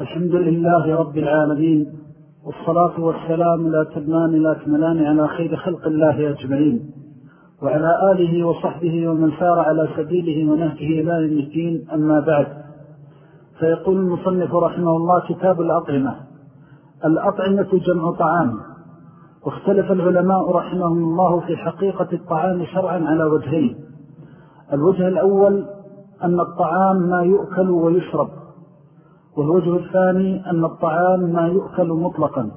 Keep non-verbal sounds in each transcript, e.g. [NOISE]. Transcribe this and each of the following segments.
الحمد لله رب العالمين والصلاة والسلام لا تبنان لا تملان على خير خلق الله أجمعين وعلى آله وصحبه ومن سار على سبيله ونهجه إلى الدين أما بعد. فيقول المصنف رحمه الله كتاب الأطعمة. الأطعمة جمع طعام. واختلف العلماء رحمهم الله في حقيقة الطعام شرعا على وجهين. الوجه الأول أن الطعام ما يؤكل ويشرب. والوجه الثاني أن الطعام ما يؤكل مطلقا.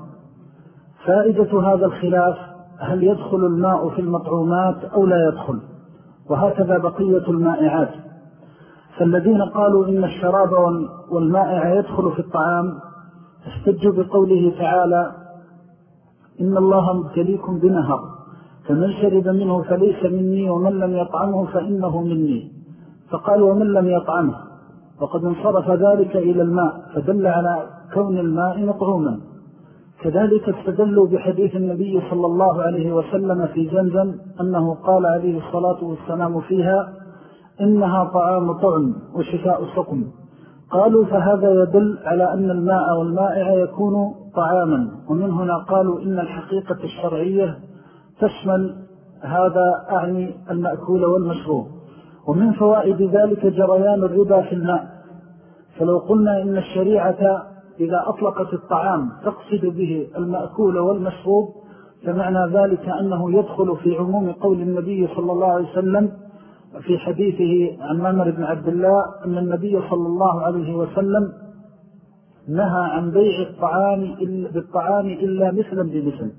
فائدة هذا الخلاف هل يدخل الماء في المطعومات أو لا يدخل؟ وهكذا بقية المائعات. فالذين قالوا إن الشراب والمائع يدخل في الطعام استجوا بقوله تعالى إن الله مبتليكم بنهر فمن شرب منه فليس مني ومن لم يطعمه فإنه مني. فقال ومن لم يطعمه؟ وقد انصرف ذلك إلى الماء فدل على كون الماء مطعوما. كذلك استدلوا بحديث النبي صلى الله عليه وسلم في زمزم أنه قال عليه الصلاة والسلام فيها إنها طعام طعم وشفاء سقم قالوا فهذا يدل على أن الماء والمائع يكون طعاما. ومن هنا قالوا إن الحقيقة الشرعية تشمل هذا أعني المأكول والمشروب. ومن فوائد ذلك جريان الربا في الماء. فلو قلنا إن الشريعة إذا أطلقت الطعام تقصد به المأكول والمشروب فمعنى ذلك أنه يدخل في عموم قول النبي صلى الله عليه وسلم في حديثه عن مامر بن عبد الله أن النبي صلى الله عليه وسلم نهى عن بيع الطعام بالطعام إلا مثلا بمثل.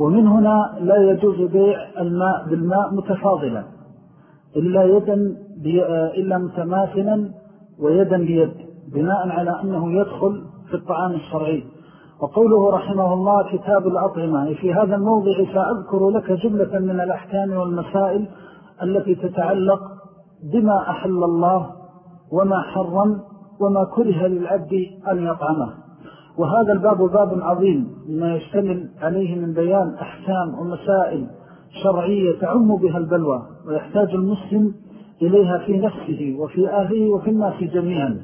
ومن هنا لا يجوز بيع الماء بالماء متفاضلا. إلا يدا إلا متماثلا ويدا بيد بناء على أنه يدخل في الطعام الشرعي. وقوله رحمه الله كتاب الأطعمة في هذا الموضع سأذكر لك جملة من الأحكام والمسائل التي تتعلق بما أحل الله وما حرم وما كره للعبد أن يطعمه. وهذا الباب باب عظيم لما يشتمل عليه من بيان أحكام ومسائل شرعية تعم بها البلوى. ويحتاج المسلم إليها في نفسه وفي أهله وفي الناس جميعا.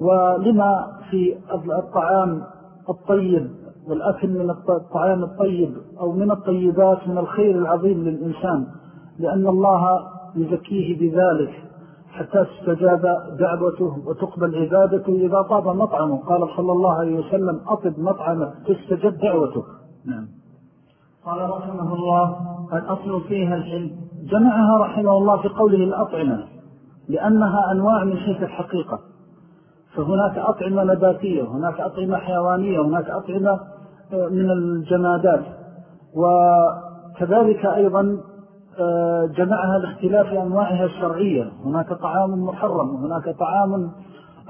ولما في الطعام الطيب والأكل من الطعام الطيب أو من الطيبات من الخير العظيم للإنسان لأن الله يزكيه بذلك حتى تستجاب دعوته وتقبل عبادته إذا طاب مطعمه. قال صلى الله عليه وسلم أطب مطعمه تستجب دعوتك نعم. قال رحمه الله الأصل فيها الحلم جمعها رحمه الله في قوله الأطعمة لأنها أنواع من حيث الحقيقة. فهناك أطعمة نباتية هناك أطعمة حيوانية هناك أطعمة آه، من الجمادات. وكذلك أيضا آه، جمعها لاختلاف أنواعها الشرعية. هناك طعام محرم وهناك طعام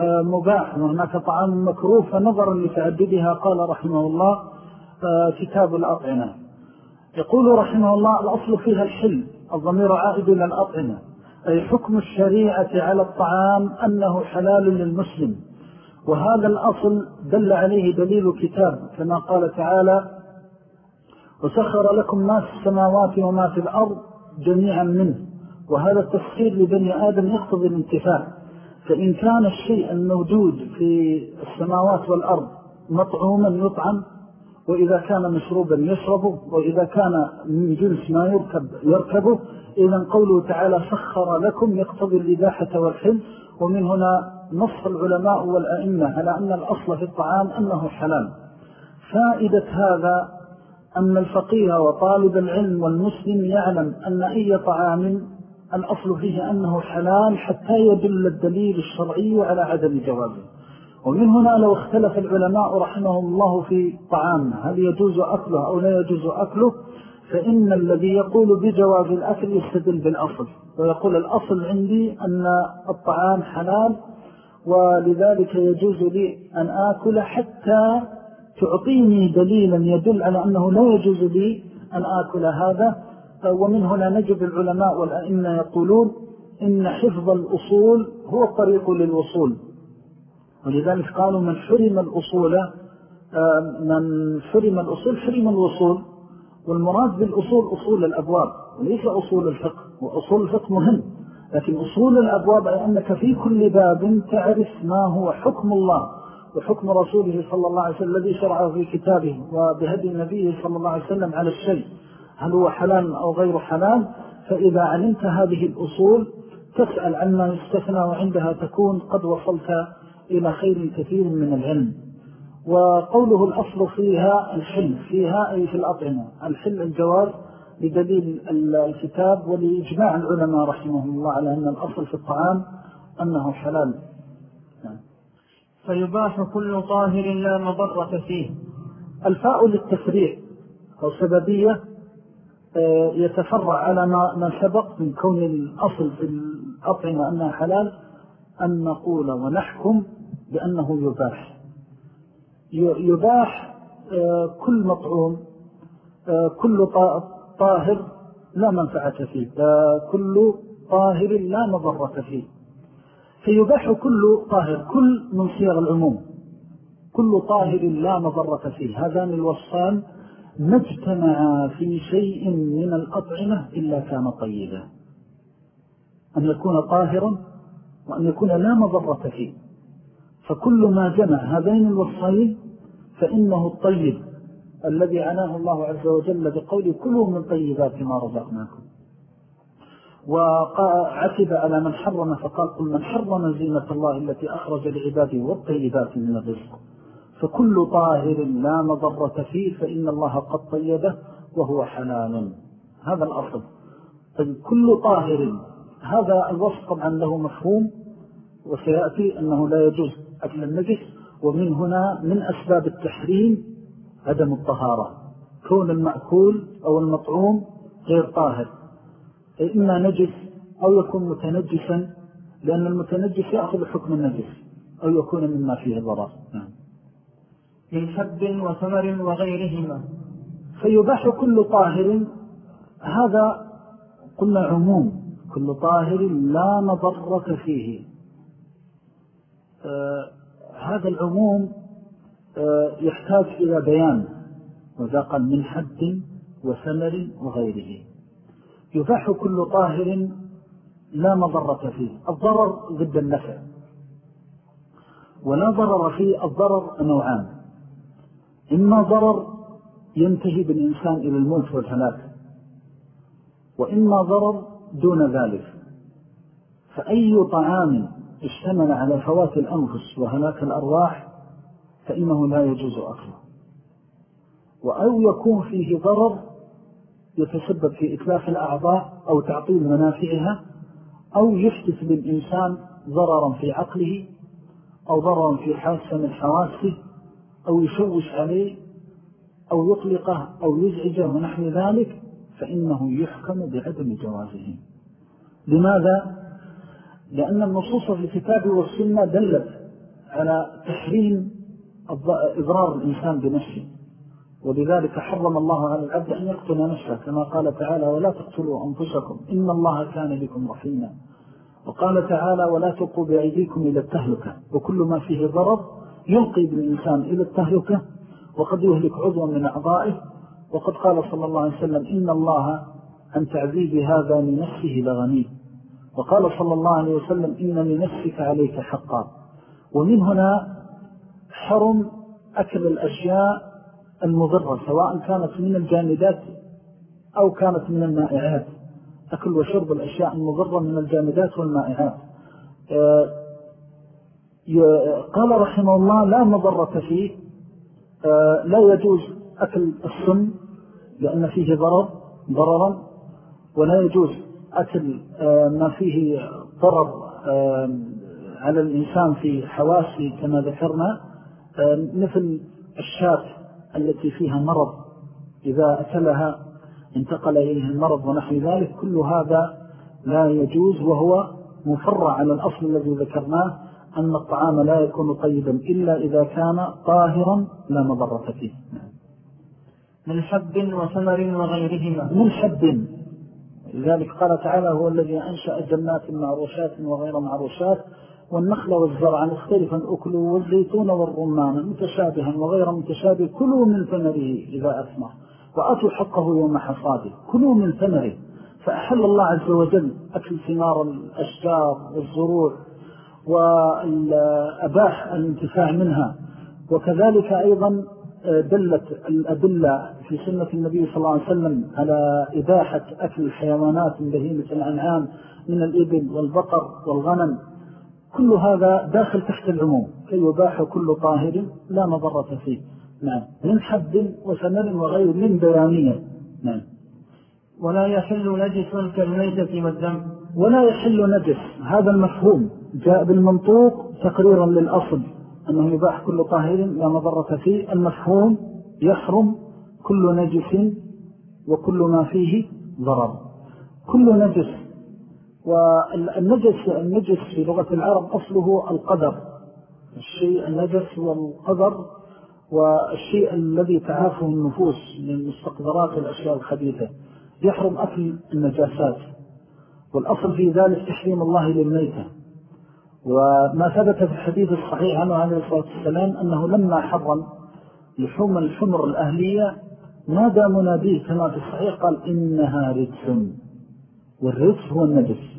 آه، مباح وهناك طعام مكروه. فنظرا لتعددها قال رحمه الله كتاب الأطعمة. يقول رحمه الله الأصل فيها الحل الضمير عائد إلى الأطعمة. أي حكم الشريعة على الطعام أنه حلال للمسلم. وهذا الأصل دل عليه دليل كتاب كما قال تعالى وسخر لكم ما في السماوات وما في الأرض جميعا منه. وهذا التسخير لبني آدم يقتضي الانتفاع. فإن كان الشيء الموجود في السماوات والأرض مطعوما يطعم وإذا كان مشروبا يشربه وإذا كان من جنس ما يركب يركبه إذا قوله تعالى سخر لكم يقتضي الإباحة والحل. ومن هنا نص العلماء والأئمة على أن الأصل في الطعام أنه حلال. فائدة هذا أن الفقيه وطالب العلم والمسلم يعلم أن أي طعام الأصل فيه أنه حلال حتى يدل الدليل الشرعي على عدم جوابه ومن هنا لو اختلف العلماء رحمهم الله في طعامنا هل يجوز أكله أو لا يجوز أكله؟ فإن الذي يقول بجواز الأكل يستدل بالأصل. ويقول الأصل عندي أن الطعام حلال ولذلك يجوز لي أن آكل حتى تعطيني دليلا يدل على أنه لا يجوز لي أن آكل هذا. ومن هنا نجد العلماء والأئمة يقولون إن حفظ الأصول هو الطريق للوصول. ولذلك قالوا من حرم الأصول آه، من حرم الأصول حرم الوصول والمراد بالأصول أصول الأبواب وليس أصول الفقه وأصول الفقه مهم لكن أصول الأبواب أي أنك في كل باب تعرف ما هو حكم الله وحكم رسوله صلى الله عليه وسلم الذي شرعه في كتابه وبهدي النبي صلى الله عليه وسلم على الشيء هل هو حلال أو غير حلال فإذا علمت هذه الأصول تسأل عما يستثنى وعندها تكون قد وصلت إلى خير كثير من العلم. وقوله الأصل فيها الحل فيها أي في الأطعمة. الحل الجواز بدليل الكتاب ولإجماع العلماء رحمه الله على أن الأصل في الطعام أنه حلال. نعم. فيباح كل طاهر لا مضرة فيه. الفاء للتفريع أو سببية آه، يتفرع على ما سبق من كون الأصل في الأطعمة أنها حلال أن نقول ونحكم بأنه يباح. يباح آه، كل مطعوم آه، كل طاهر لا منفعة فيه كل طاهر لا مضرة فيه. فيباح كل طاهر كل من صيغ العموم. كل طاهر لا مضرة فيه. هذان الوصفان ما اجتمعا في شيء من الأطعمة إلا كان طيبا. أن يكون طاهرا وأن يكون لا مضرة فيه. فكل ما جمع هذين الوصفين فإنه الطيب الذي عناه الله عز وجل بقول كلوا من طيبات ما رزقناكم. وعتب على من حرم فقال قل من حرم زينة الله التي أخرج لعباده والطيبات من الرزق. فكل طاهر لا مضرة فيه فإن الله قد طيبه وهو حلال. هذا الأصل. طيب كل طاهر هذا الوصف طبعا له مفهوم وسيأتي أنه لا يجوز أكل النجس ومن هنا من أسباب التحريم عدم الطهارة. كون المأكول أو المطعوم غير طاهر. إما نجس أو يكون متنجسا لأن المتنجس يأخذ حكم النجس أو يكون مما فيه ضرر. نعم. من حب وثمر وغيرهما. فيباح كل طاهر. هذا قلنا عموم. كل طاهر لا مضرة فيه. آه هذا العموم آه يحتاج إلى بيان وذا قال من حد وثمر وغيره. يباح كل طاهر لا مضرة فيه. الضرر ضد النفع. ولا ضرر فيه الضرر نوعان. إما ضرر ينتهي بالإنسان إلى الموت والهلاك وإما ضرر دون ذلك. فأي طعام اشتمل على فوات الأنفس وهلاك الأرواح فإنه لا يجوز أكله. وأو يكون فيه ضرر يتسبب في إتلاف الأعضاء أو تعطيل منافعها أو يحدث للإنسان ضررا في عقله أو ضررا في حاسة من حواسه أو يشوش عليه أو يطلقه أو يزعجه ونحن ذلك فإنه يحكم بعدم جوازه. لماذا؟ لأن النصوص في الكتاب والسنة دلت على تحريم إضرار الإنسان بنفسه. ولذلك حرم الله على العبد أن يقتل نفسه كما قال تعالى ولا تقتلوا أنفسكم إن الله كان بكم رحيما وقال تعالى ولا تقوا بأيديكم إلى التهلكة وكل ما فيه ضرر يلقي بالإنسان إلى التهلكة وقد يهلك عضوا من أعضائه وقد قال صلى الله عليه وسلم إن الله عن تعذيب هذا لنفسه لغني. وقال صلى الله عليه وسلم إن لنفسك عليك حقا. ومن هنا حرم أكل الأشياء المضرة سواء كانت من الجامدات أو كانت من المائعات أكل وشرب الأشياء المضرة من الجامدات والمائعات آه، قال رحمه الله لا مضرة فيه. آه، لا يجوز أكل السم لأن فيه ضرر ضررا ولا يجوز أكل آه، ما فيه ضرر على الإنسان في حواسه كما ذكرنا مثل الشاة التي فيها مرض. إذا أكلها انتقل إليه المرض ونحو ذلك كل هذا لا يجوز وهو مفرع على الأصل الذي ذكرناه أن الطعام لا يكون طيبا إلا إذا كان طاهرا لا مضرة فيه. من حب وثمر وغيرهما. من حب. لذلك قال تعالى هو الذي أنشأ جنات معروشات وغير معروشات والنخل والزرع مختلفا أكلوا والزيتون والرمان متشابها وغير متشابه كلوا من ثمره إذا أثمر. وأتوا حقه يوم حصاده كلوا من ثمره. فأحل الله عز وجل أكل ثمار الأشجار والزروع وأباح الانتفاع منها. وكذلك أيضا دلت الأدلة في سنة النبي صلى الله عليه وسلم على إباحة أكل الحيوانات من بهيمة الأنعام من الإبل والبقر والغنم. كل هذا داخل تحت العموم كي يباح كل طاهر لا مضرة فيه. نعم. من حد وثمر وغير من بيانية نعم. ولا يحل نجس كالميتة والدم. ولا يحل نجس. هذا المفهوم جاء بالمنطوق تقريرا للأصل. أنه يباح كل طاهر لا مضرة فيه المفهوم يحرم كل نجس وكل ما فيه ضرر. كل نجس والنجس النجس في لغة العرب أصله القدر. الشيء النجس هو القدر والشيء الذي تعافه النفوس من مستقدرات الأشياء الخبيثة. يحرم أكل النجاسات والأصل في ذلك تحريم الله للميتة. وما ثبت في الحديث الصحيح عنه عليه الصلاة والسلام أنه لما حرم لحوم الحمر الأهلية نادى مناديه كما في الصحيح قال إنها رجس والرجس هو النجس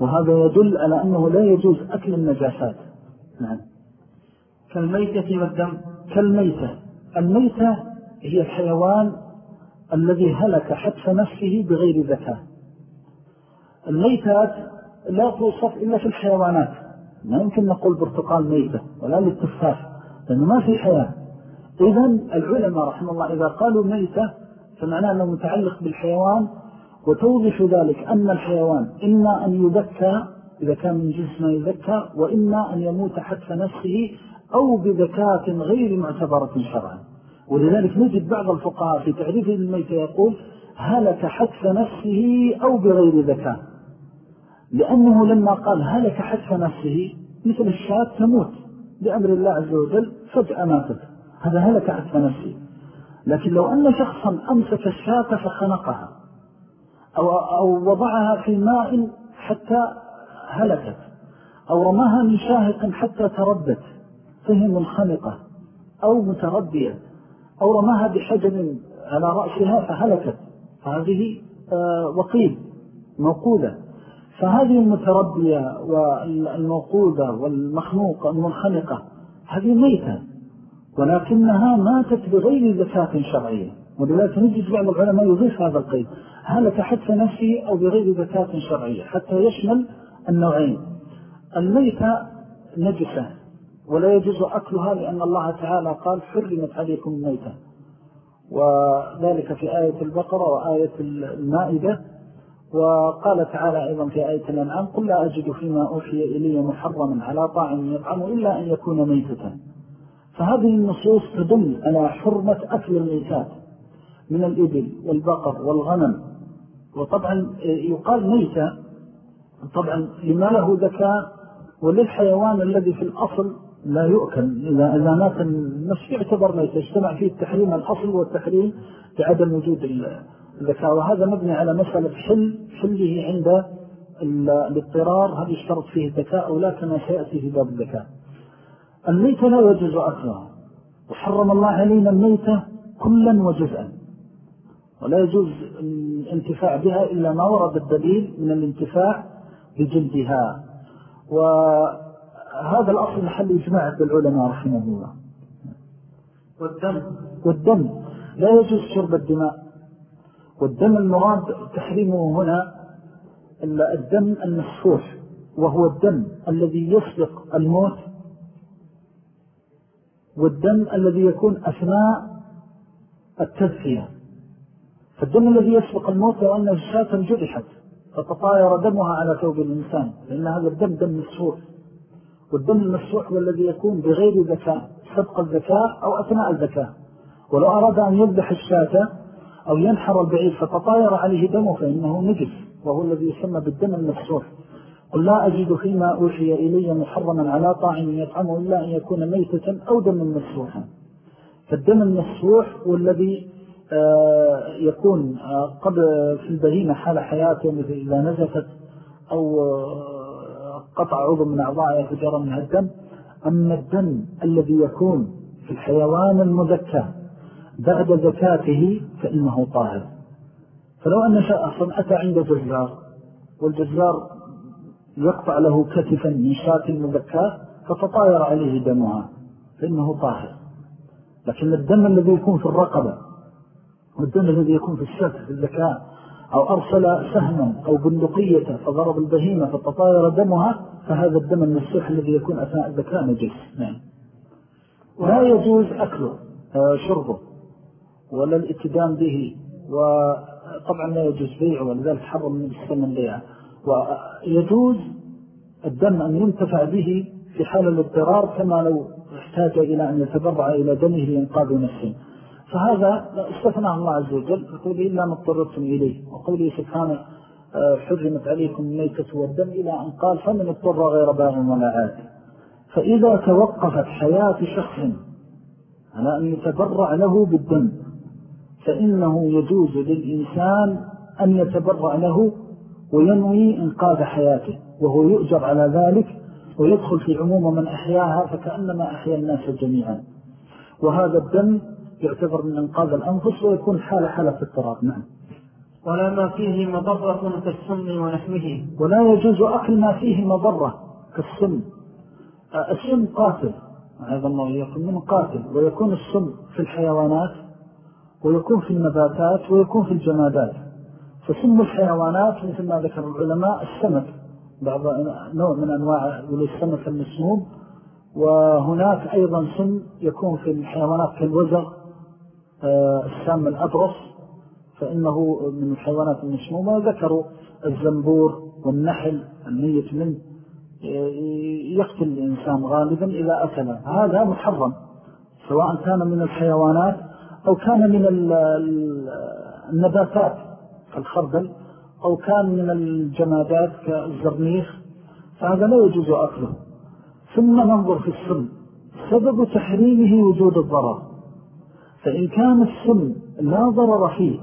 وهذا يدل على أنه لا يجوز أكل النجاسات. نعم. كالميتة والدم كالميتة. الميتة هي الحيوان الذي هلك حتف نفسه بغير ذكاء. الميتات لا توصف إلا في الحيوانات. ما يمكن نقول برتقال ميتة ولا للتفاح لأنه ما في حياة. إذن العلماء رحمه الله إذا قالوا ميتة فمعناه أنه متعلق بالحيوان وتوضح ذلك أن الحيوان إما أن يذكى إذا كان من جنس ما يذكى وإما أن يموت حتف نفسه أو بذكاة غير معتبرة شرعا. ولذلك نجد بعض الفقهاء في تعريف الميت يقول هلك حتف نفسه أو بغير ذكاة. لأنه لما قال هلك حتف نفسه مثل الشاة تموت. بأمر الله عز وجل فجأة ماتت هذا هلك حتف نفسه. لكن لو أن شخصا أمسك الشاة فخنقها أو, أو وضعها في ماء حتى هلكت أو رماها من شاهق حتى تردت فهي منخنقة أو متردية أو رماها بحجم على رأسها فهلكت. فهذه آه، وقيل موقودة فهذه المتربية والموقودة والمخنوقة المنخنقة هذه ميتة ولكنها ماتت بغير ذكاة شرعية. ولذلك نجد بعض العلماء يضيف هذا القيد. هلك حتى نفسه أو بغير ذكاة شرعية؟ حتى يشمل النوعين. الميتة نجسة ولا يجوز أكلها لأن الله تعالى قال حرمت عليكم الميتة. وذلك في آية البقرة وآية المائدة. وقال تعالى أيضا في آية الأنعام قل لا أجد فيما أوحي إلي محرما على طاعم يطعم إلا أن يكون ميتة. فهذه النصوص تدل على حرمة أكل الميتات من الإبل والبقر والغنم. وطبعا يقال ميتة طبعا لما له ذكاء وللحيوان الذي في الأصل لا يؤكل. إذا, مات النفس يعتبر ميت يجتمع فيه التحريم الأصل والتحريم بعدم وجود الذكاء وهذا مبني على مسألة حل حله عند الاضطرار هل يشترط فيه الذكاء أو لا كما سيأتي في باب الذكاء. الميتة لا يجوز أكلها. وحرم الله علينا الميتة كلا وجزءا. ولا يجوز الانتفاع بها إلا ما ورد الدليل من الانتفاع بجلدها. وهذا الأصل محل إجماع بالعلماء رحمه الله. والدم. والدم. لا يجوز شرب الدماء. والدم المراد تحريمه هنا الدم المسفوح وهو الدم الذي يسبق الموت والدم الذي يكون أثناء التذكية فالدم الذي يسبق الموت لو أن الشاة جرحت فتطاير دمها على ثوب الإنسان لأن هذا الدم دم مسفوح والدم المسفوح هو الذي يكون بغير ذكاء سبق الذكاء أو أثناء الذكاء. ولو أراد أن يذبح الشاة أو ينحر البعيد فتطاير عليه دمه فإنه نجس وهو الذي يسمى بالدم المسفوح قل لا أجد فيما أوحي إلي محرما على طاعم يطعمه إلا أن يكون ميتة أو دم مسفوحا. فالدم المسفوح هو الذي آه، يكون آه، قبل في البهيمة حال حياته مثل إذا نزفت أو آه، قطع عضو من أعضائها فجر منها الدم. أما الدم الذي يكون في الحيوان المذكى بعد ذكاته فإنه طاهر. فلو أن شخصا أتى عند جزار والجزار يقطع له كتفا من شاة المذكاة فتطاير عليه دمها فإنه طاهر. لكن الدم الذي يكون في الرقبة والدم الذي يكون في السفر في الذكاء أو أرسل سهما أو بندقية فضرب البهيمة فتطاير دمها فهذا الدم المسيح الذي يكون أثناء الذكاء نجس. نعم. لا يجوز أكله آه، شربه. ولا الاتدام به وطبعا لا يجوز بيعه ولذلك حرم من السمن بيعه. ويجوز الدم أن ينتفع به في حال الاضطرار كما لو احتاج إلى أن يتبرع إلى دمه لإنقاذ نفسه. فهذا استثنى الله عز وجل. يقول إلا ما اضطررتم إليه. وقوله سبحانه آه، حرمت عليكم الميتة والدم إلى أن قال فمن اضطر غير باغ ولا عاد. فإذا توقفت حياة شخص على أن يتبرع له بالدم فإنه يجوز للإنسان أن يتبرع له وينوي إنقاذ حياته وهو يؤجر على ذلك ويدخل في عموم من أحياها فكأنما أحيا الناس جميعا. وهذا الدم يعتبر من إنقاذ الأنفس ويكون حالة حالة اضطراب. نعم. ولا ما فيه مضرة كالسم ونحمه ولا يجوز أكل ما فيه مضرة كالسم. السم قاتل. هذا الله من قاتل. ويكون السم في الحيوانات ويكون في النباتات ويكون في الجمادات. فسم الحيوانات مثل ما ذكر العلماء السمك. بعض نوع من أنواع السمك المسموم. وهناك أيضا سم يكون في الحيوانات كالوزغ آه، السام الأبرص فإنه من الحيوانات المسمومة. ذكروا الزنبور والنحل الميت منه. يقتل الإنسان غالبا إذا أكل هذا محرم سواء كان من الحيوانات أو كان من النباتات كالخردل أو كان من الجمادات كالزرنيخ فهذا لا يجوز أكله. ثم ننظر في السن سبب تحريمه وجود الضرر. فإن كان السن لا ضرر فيه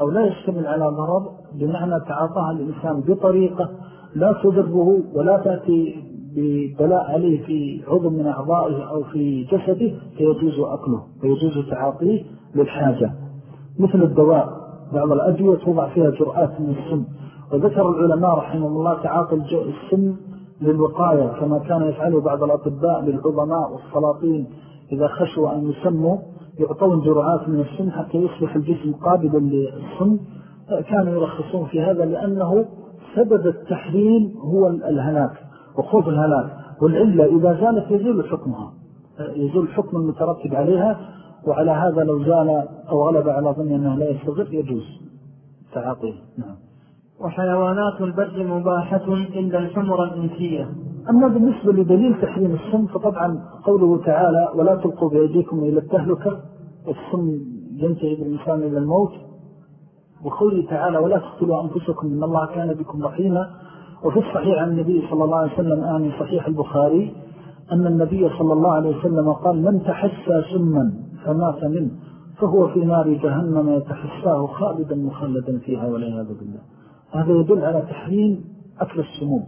أو لا يشتمل على ضرر بمعنى تعاطاها الإنسان بطريقة لا تضره ولا تأتي ببلاء عليه في عضو من أعضائه أو في جسده فيجوز أكله ويجوز تعاطيه. للحاجة. مثل الدواء بعض الأدوية توضع فيها جرآت من السم. وذكر العلماء رحمه الله تعاطي السم للوقاية كما كان يفعله بعض الأطباء للعظماء والسلاطين. إذا خشوا أن يسموا يعطون جرعات من السم حتى يصبح الجسم قابلا للسم. كانوا يرخصون في هذا لأنه سبب التحريم هو الهلاك وخوف الهلاك. والعلة إذا زالت يزول حكمها. يزول الحكم المترتب عليها وعلى هذا لو زال أو غلب على ظن أنه لا يستغر يجوز تعاطيه. نعم. وحيوانات البر مباحة إلا الحمر الإنسية أما بالنسبة لدليل تحريم السم فطبعا قوله تعالى ولا تلقوا بأيديكم إلى التهلكة السم ينتهي بالإنسان إلى الموت. وقوله تعالى ولا تقتلوا أنفسكم إن الله كان بكم رحيما وفي الصحيح عن النبي صلى الله عليه وسلم آمن صحيح البخاري أن النبي صلى الله عليه وسلم قال من تحسى سما فمات منه فهو في نار جهنم يتحساه خالدا مخلدا فيها والعياذ بالله. هذا يدل على تحريم أكل السموم.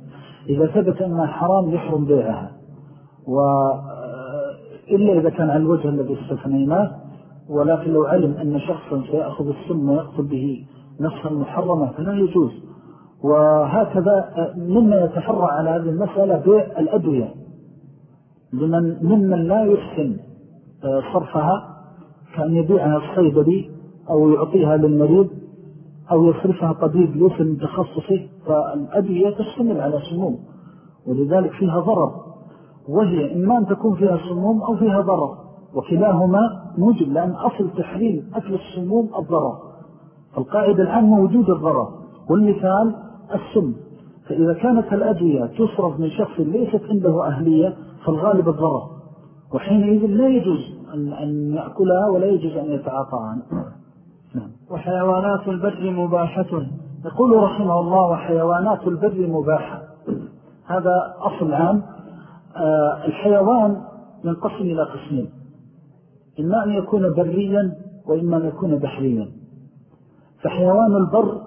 إذا ثبت أنها حرام يحرم بيعها وإلا إذا كان على الوجه الذي استثنيناه ولكن لو علم أن شخصا سيأخذ السم ويقتل به نفسا محرمة فلا يجوز. وهكذا مما يتفرع على هذه المسألة بيع الأدوية. لمن ممن لا يحسن صرفها كأن يبيعها الصيدلي أو يعطيها للمريض أو يصرفها طبيب ليس من تخصصه فالأدوية تشتمل على سموم. ولذلك فيها ضرر. وهي إما أن تكون فيها سموم أو فيها ضرر. وكلاهما موجب لأن أصل تحريم أكل السموم الضرر. فالقاعدة العامة وجود الضرر. والمثال السم. فإذا كانت الأدوية تصرف من شخص ليست عنده أهلية فالغالب الضرر. وحينئذ لا يجوز أن يأكلها ولا يجوز أن يتعاطاها نعم. وحيوانات البر مباحة. يقول رحمه الله وحيوانات البر مباحة. هذا أصل عام. آه، الحيوان ينقسم إلى قسمين. إما أن يكون بريا وإما أن يكون بحريا. فحيوان البر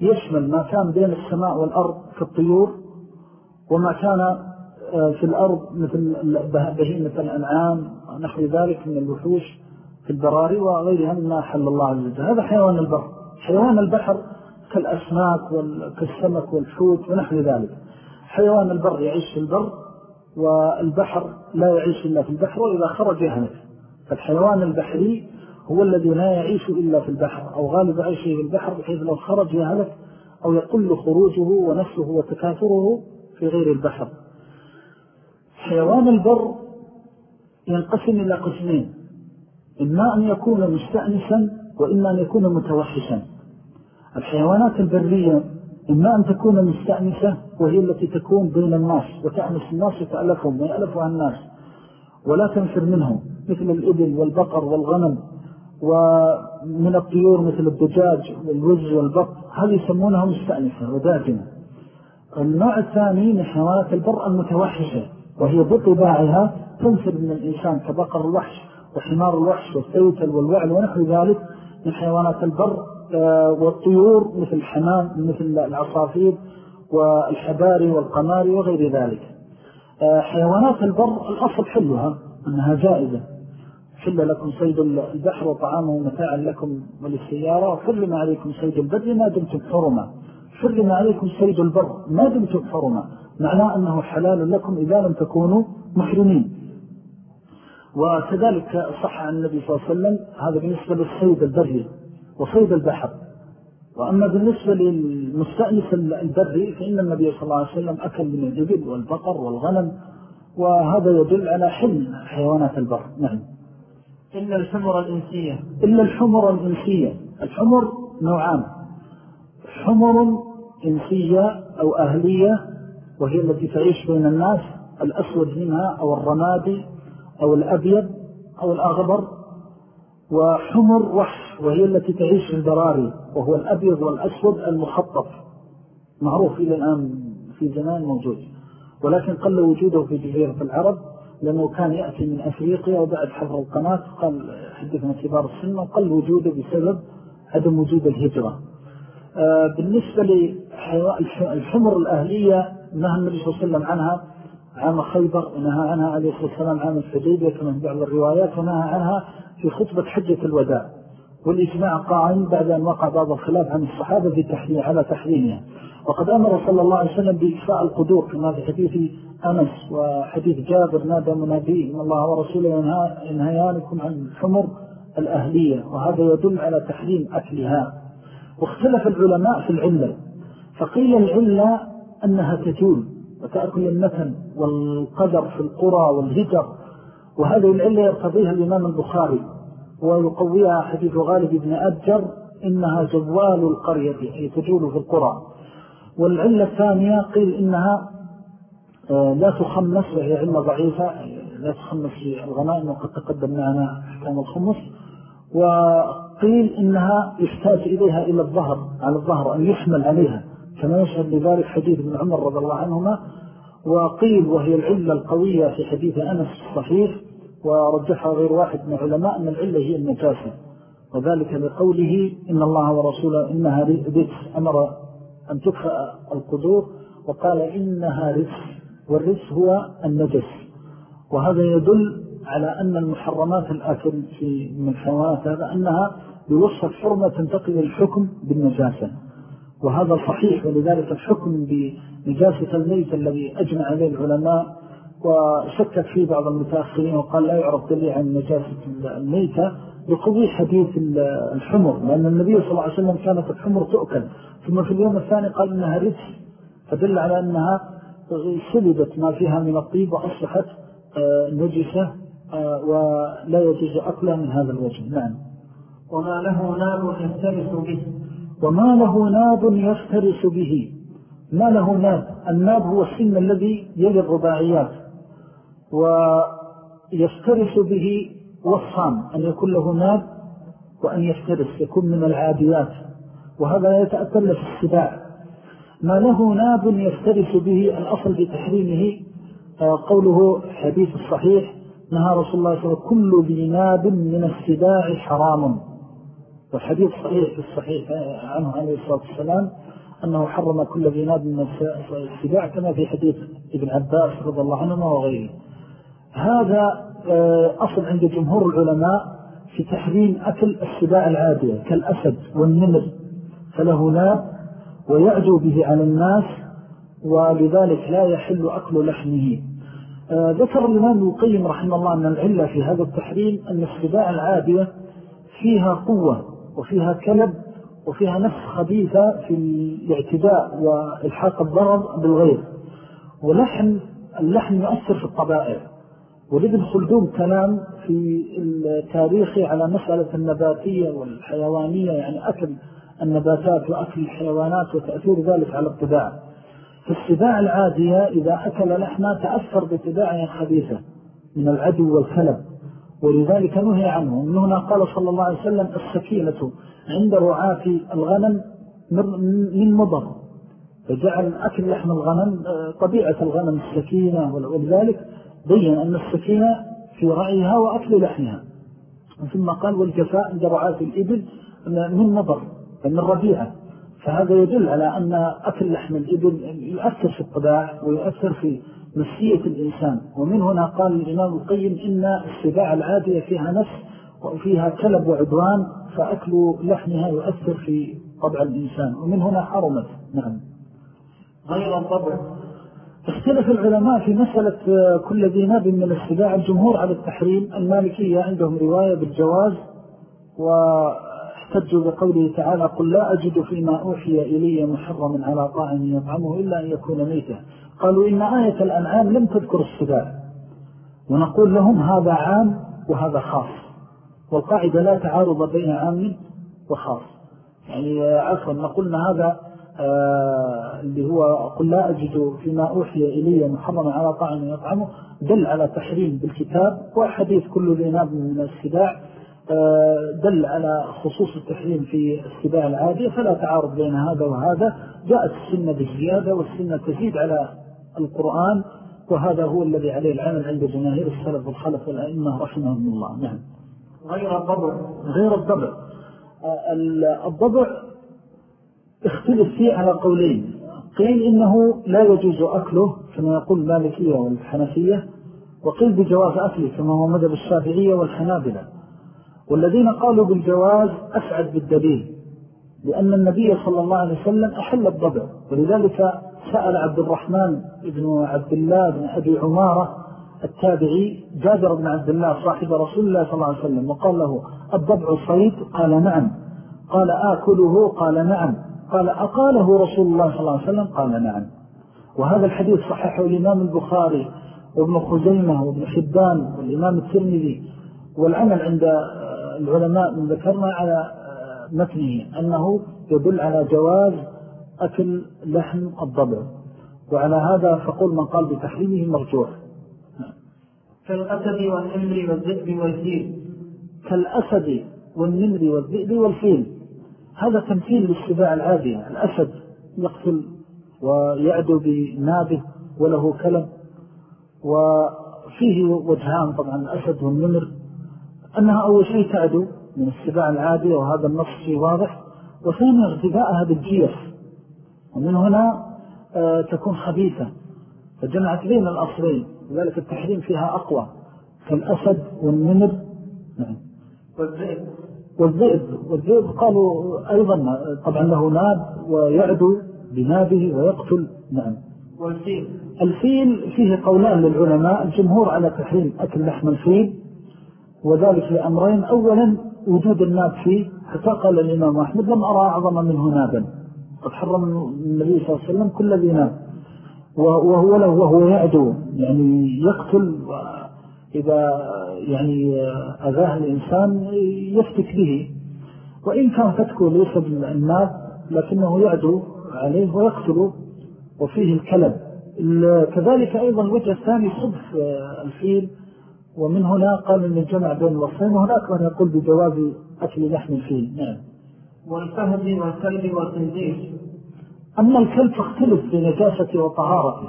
يشمل ما كان بين السماء والأرض كالطيور وما كان في الأرض مثل بهيمة الأنعام نحو ذلك من الوحوش في البراري وغيرها مما حل الله عز وجل. هذا حيوان البر حيوان البحر كالأسماك كالسمك والحوت ونحو ذلك. حيوان البر يعيش في البر والبحر لا يعيش إلا في البحر وإذا خرج يهلك الحيوان البحري هو الذي لا يعيش إلا في البحر أو غالب عيشه في البحر بحيث لو خرج يهلك أو يقل خروجه ونفسه وتكاثره في غير البحر. حيوان البر ينقسم إلى قسمين إما أن يكون مستأنسا وإما أن يكون متوحشا. الحيوانات البرية إما أن تكون مستأنسة وهي التي تكون بين الناس وتأنس الناس وتألفهم ويألفها الناس ولا تنفر منهم مثل الإبل والبقر والغنم ومن الطيور مثل الدجاج والوز والبط هذه يسمونها مستأنسة وداجنة. النوع الثاني من حيوانات البر المتوحشة. وهي بطباعها تنفر من الإنسان كبقر الوحش وحمار الوحش والتوتل والوعل ونحو ذلك من حيوانات البر آه، والطيور مثل الحمام مثل العصافير والحباري والقماري وغير ذلك. آه، حيوانات البر الأصل حلها أنها جائزة. حل لكم صيد البحر وطعامه متاعا لكم وللسيارة. وحرم عليكم صيد البر ما دمتم حرما. حرم عليكم صيد البر ما دمتم حرما. معناه أنه حلال لكم إذا لم تكونوا محرمين وكذلك صح عن النبي صلى الله عليه وسلم هذا بالنسبة للصيد البري وصيد البحر. وأما بالنسبة للمستأنس البري فإن النبي صلى الله عليه وسلم أكل من الإبل والبقر والغنم وهذا يدل على حل حيوانات البر. نعم. إلا الحمر الإنسية. إلا الحمر الإنسية. الحمر نوعان. حمر إنسية أو أهلية وهي التي تعيش بين الناس الأسود منها أو الرمادي أو الأبيض أو الأغبر وحمر وحش وهي التي تعيش في البراري وهو الأبيض والأسود المخطط. معروف إلى الآن في زمان موجود. ولكن قل وجوده في جزيرة العرب لأنه كان يأتي من أفريقيا وبعد حفر القناة قال حدثنا كبار السنة وقل وجوده بسبب عدم وجود الهجرة. آه، بالنسبة للحمر الأهلية نهى النبي صلى الله عليه وسلم عنها عام خيبر ونهى عنها عليه الصلاة والسلام عام الحديبية كما في بعض الروايات ونهى عنها في خطبة حجة الوداع. والإجماع قائم بعد أن وقع بعض الخلاف عن الصحابة في تحريم على تحريمها. وقد أمر صلى الله عليه وسلم بإكفاء القدور كما في حديث أنس وحديث جابر نادى مناديه إن الله ورسوله ينهيانكم عن الحمر الأهلية وهذا يدل على تحريم أكلها. واختلف العلماء في العلة. فقيل العلة أنها تجول وتأكل النتن والقدر في القرى والهجر وهذه العلة يرتضيها الإمام البخاري ويقويها حديث غالب بن أبجر إنها جوال القرية أي تجول في القرى. والعلة الثانية قيل إنها آه، لا تخمس وهي علة ضعيفة لا تخمس في الغنائم وقد تقدم معنا أحكام الخمس. وقيل إنها يحتاج إليها إلى الظهر على الظهر أن يحمل عليها. كما يشهد لذلك حديث ابن عمر رضي الله عنهما وقيل وهي العلة القوية في حديث أنس الصحيح ورجحها غير واحد من علماء أن العلة هي النجاسة وذلك لقوله إن الله ورسوله إنها رجس. أمر أن تدفع القدور وقال إنها رجس والرجس هو النجس. وهذا يدل على أن المحرمات الأكل في من الحيوانات هذا أنها بوصف حرمة تنتقل الحكم بالنجاسة. وهذا صحيح ولذلك الحكم بنجاسة الميت الذي أجمع عليه العلماء وشكت فيه بعض المتأخرين وقال لا يعرف دليل عن نجاسة الميتة بقضي حديث الحمر لأن النبي صلى الله عليه وسلم كانت الحمر تؤكل ثم في اليوم الثاني قال إنها رجس فدل على أنها سلبت ما فيها من الطيب وأصبحت آه، نجسة آه، ولا يجوز أكلها من هذا الوجه. نعم. وما له ناب يفترس به. وما له ناب يفترس به. ما له ناب؟ الناب هو السن الذي يلي الرباعيات. ويفترس به وصام أن يكون له ناب وأن يفترس يكون من العاديات. وهذا يتأثل في السباع. ما له ناب يفترس به الأصل بتحريمه آه، قوله حديث الصحيح نهى رسول الله صلى الله عليه وسلم كل ذي ناب من السباع حرام. والحديث صحيح في الصحيح عنه عليه الصلاة والسلام أنه حرم كل ذي من السباع كما في حديث ابن عباس رضي الله عنه وغيره هذا آه، أصل عند جمهور العلماء في تحريم أكل السباع العادية كالأسد والنمر فله ناب ويعجو به على الناس ولذلك لا يحل أكل لحمه. آه، ذكر الإمام القيم رحمه الله أن العلة في هذا التحريم أن السباع العادية فيها قوة وفيها كلب وفيها نفس خبيثة في الاعتداء وإلحاق الضرر بالغير. ولحن اللحن يؤثر في الطبائع. ولابن خلدون كلام في التاريخ على مسألة النباتية والحيوانية يعني أكل النباتات وأكل الحيوانات وتأثير ذلك على الطباع. فالسباع العادية إذا أكل لحمة تأثر بطباعها خبيثة من العدو والكلب. ولذلك نهي عنه من هنا قال صلى الله عليه وسلم السكينة عند رعاة الغنم من مضر. فجعل أكل لحم الغنم طبيعة الغنم السكينة ولذلك بين أن السكينة في رأيها وأكل لحمها. ثم قال والجفاء عند رعاة الإبل من مضر من الربيعة فهذا يدل على أن أكل لحم الإبل يؤثر في الطباع ويؤثر في نفسية الإنسان. ومن هنا قال الإمام القيم إن السباع العادية فيها نفس وفيها كلب وعدوان فأكل لحمها يؤثر في طبع الإنسان. ومن هنا حرمت. نعم. غير الطبع. اختلف العلماء في مسألة كل ذي ناب من السباع. الجمهور على التحريم المالكية عندهم رواية بالجواز واحتجوا بقوله تعالى قل لا أجد فيما أوحي إلي محرم على طاعم يطعمه إلا أن يكون ميتا. قالوا إن آية الأنعام لم تذكر السباع ونقول لهم هذا عام وهذا خاص. والقاعدة لا تعارض بين عام وخاص. يعني عفوا نقولنا هذا آه اللي هو قل لا أجد فيما أوحي إلي محرم على طعم يطعمه دل على تحريم بالكتاب وحديث كل ذي ناب من السباع آه دل على خصوص التحريم في السباع العادية. فلا تعارض بين هذا وهذا. جاءت السنة بالزيادة والسنة تزيد على القرآن وهذا هو الذي عليه العمل عند جماهير السلف والخلف والأئمة رحمهم الله. نعم. غير الضبع. غير الضبع. الضبع اختلف فيه على قولين. قيل إنه لا يجوز أكله كما يقول المالكية والحنفية وقيل بجواز أكله كما هو مذهب الشافعية والحنابلة. والذين قالوا بالجواز أسعد بالدليل لأن النبي صلى الله عليه وسلم أحل الضبع ولذلك سأل عبد الرحمن بن عبد الله بن أبي عمارة التابعي جابر بن عبد الله صاحب رسول الله صلى الله عليه وسلم وقال له الضبع صيد قال نعم. قال آكله؟ قال نعم. قال أقاله رسول الله صلى الله عليه وسلم؟ قال نعم. وهذا الحديث صححه الإمام البخاري وابن خزيمة وابن حبان والإمام الترمذي والعمل عند العلماء من ذكرنا على متنه أنه يدل على جواز أكل لحم الضبع. وعلى هذا فقول من قال بتحريمه مرجوح كالأسد والنمر والذئب والفيل. كالأسد والنمر والذئب والفيل. هذا تمثيل للسباع العادية الأسد يقتل ويعدو بنابه وله كلب. وفيه وجهان طبعا الأسد والنمر. أنها أول شيء تعدو من السباع العادية وهذا النص فيه واضح. وثانيا اغتداءها بالجيف. ومن هنا آه تكون خبيثة. فجمعت بين الأصلين. لذلك التحريم فيها أقوى. كالأسد والنمر. نعم. والذئب. والذئب. والذئب قالوا أيضا طبعا له ناب ويعدو بنابه ويقتل. نعم. والفيل. الفيل فيه قولان للعلماء. الجمهور على تحريم أكل لحم الفيل. وذلك لأمرين. أولا وجود الناب فيه. حتى قال الإمام أحمد لم أرى أعظم منه نابا. قد حرم النبي صلى الله عليه وسلم كل ذي ناب وهو له وهو يعدو. يعني يقتل إذا يعني أذاه الإنسان يفتك به. وإن كان فتكه ليس بالناب لكنه يعدو عليه ويقتله وفيه الكلب. كذلك أيضا الوجه الثاني صدف الفيل. ومن هنا قال أن الجمع بين الوصفين وهناك من يقول بجواز أكل لحم الفيل. نعم. والفهد والكلب والخنزير. أما الكلب فاختلف في نجاسته وطهارته.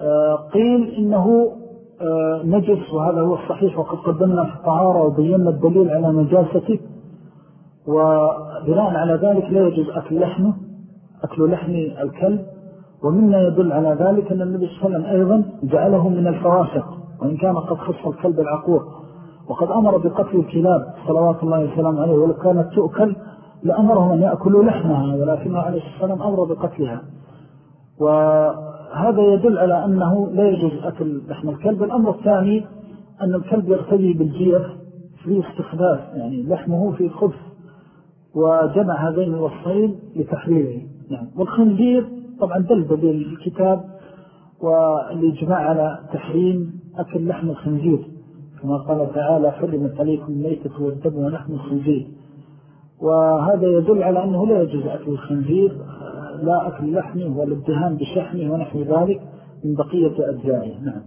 آه قيل إنه آه نجس وهذا هو الصحيح وقد قدمنا في الطهارة وبينا الدليل على نجاسته. وبناء على ذلك لا يجوز أكل لحمه أكل لحم الكلب. ومما يدل على ذلك أن النبي صلى الله عليه وسلم أيضا جعله من الفواسق وإن كان قد خص الكلب العقور. وقد أمر بقتل الكلاب صلوات الله وسلام عليه ولو كانت تؤكل لأمرهم أن يأكلوا لحمها ولكنه عليه السلام أمر بقتلها. وهذا يدل على أنه لا يجوز أكل لحم الكلب. الأمر الثاني أن الكلب يرتدي بالجيف في استخدام يعني لحمه في خبث وجمع هذين الوصفين لتحريره. يعني والخنزير طبعا دل دليل الكتاب والإجماع على تحريم أكل لحم الخنزير. كما قال تعالى حرمت عليكم الميتة والدم ولحم الخنزير. وهذا يدل على أنه لا يجوز أكل الخنزير لا أكل لحمه والابتهام بشحمه ونحو ذلك من بقية أجزائه. نعم.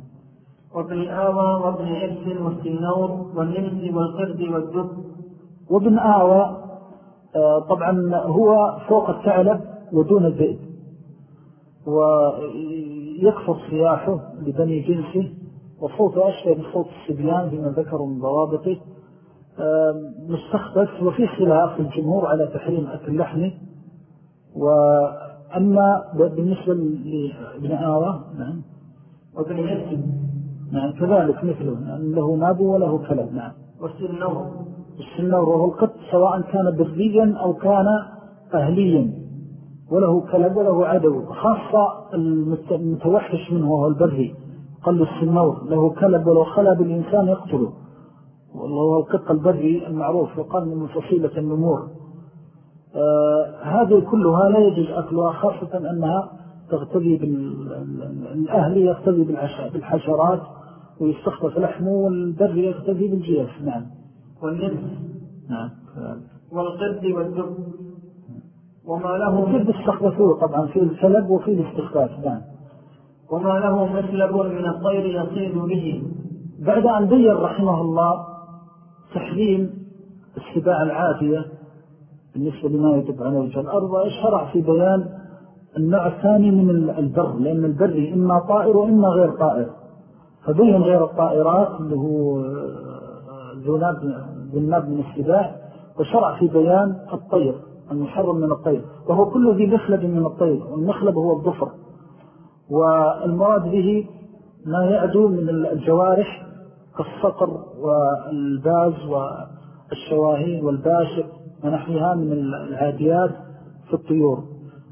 وابن آوى وابن إرس والسنور والنمس والقرد والدب. وابن آوى آه، طبعا هو فوق الثعلب ودون الذئب. ويكفر صياحه لبني جنسه وصوته أشبه بصوت السبيان بما ذكروا من ضوابطه. مستخبث وفي خلاف الجمهور على تحريم أكل لحمه وأما بالنسبة لابن آوى نعم. وابن يسم نعم كذلك مثله له نابو وله كلب نعم. والسنور السنور وهو القط سواء كان بريا أو كان أهليا. وله كلب وله عدو خاصة المتوحش منه وهو البري. قل السنور له كلب ولو خلى بالإنسان يقتله. والله القط البري المعروف يقال من فصيلة النمور. آه هذه كلها لا يجوز أكلها خاصة أنها تغتدي بالأهل يغتدي بالحشرات ويستخطف لحمه والبري يغتدي بالجيف. نعم. والنبس نعم. والقرد والدب. وما له القرد استخطفوه طبعا في الكلب وفي الاستخطاف نعم. وما له مثلب من الطير يصيد به. بعد أن بين رحمه الله تحريم السباع العافية بالنسبة لما يجب على وجه الأرض ويشرع في بيان النوع الثاني من البر لأن البر إما طائر وإما غير طائر. فبين غير الطائرات اللي هو ذناب من السباع وشرع في بيان الطير المحرم من الطير. وهو كل ذي مخلب من الطير والمخلب هو الضفر والمراد به ما يعدو من الجوارح كالصقر والباز والشواهين والباشق ونحوها من العاديات في الطيور.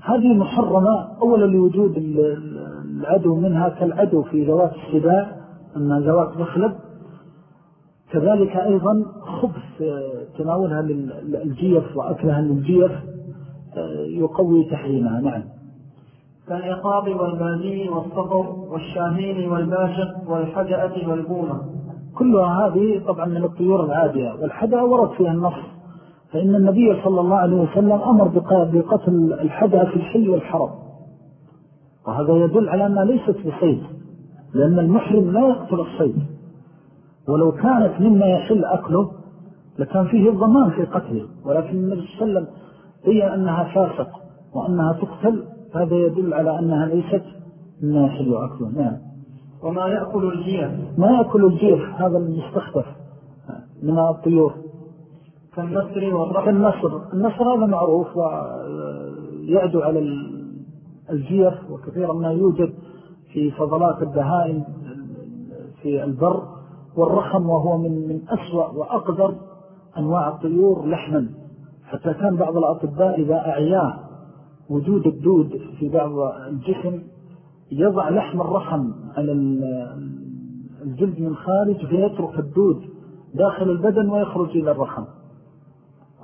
هذه محرمة أولا لوجود العدو منها كالعدو في ذوات السباع أنها ذوات مخلب. كذلك أيضا خبث تناولها للجيف وأكلها للجيف يقوي تحريمها. نعم. كالعقاب والبازي والصفر والشاهين والباشق والحجأة والبومة. كلها هذه طبعا من الطيور العادية والحجأة ورد فيها النص. فإن النبي صلى الله عليه وسلم أمر بقتل الحجأة في الحي والحرم. وهذا يدل على أنها ليست بصيد لأن المحرم لا يقتل الصيد. ولو كانت مما يحل أكله لكان فيه الضمان في قتله. ولكن النبي صلى الله عليه وسلم هي أنها فاسق وأنها تقتل هذا يدل على أنها ليست مما يحل أكله. نعم. وما يأكل الجيف ما يأكل الجيف هذا المستخبث من الطيور. كالنسر والرخم كالنسر النسر هذا معروف ويعدو على الجيف وكثيرا ما يوجد في فضلات البهائم في البر والرخم وهو من من أسوأ وأقذر أنواع الطيور لحما. حتى كان بعض الأطباء إذا أعياه وجود الدود في بعض الجسم يضع لحم الرخم على الجلد من خارج فيترك الدود داخل البدن ويخرج إلى الرخم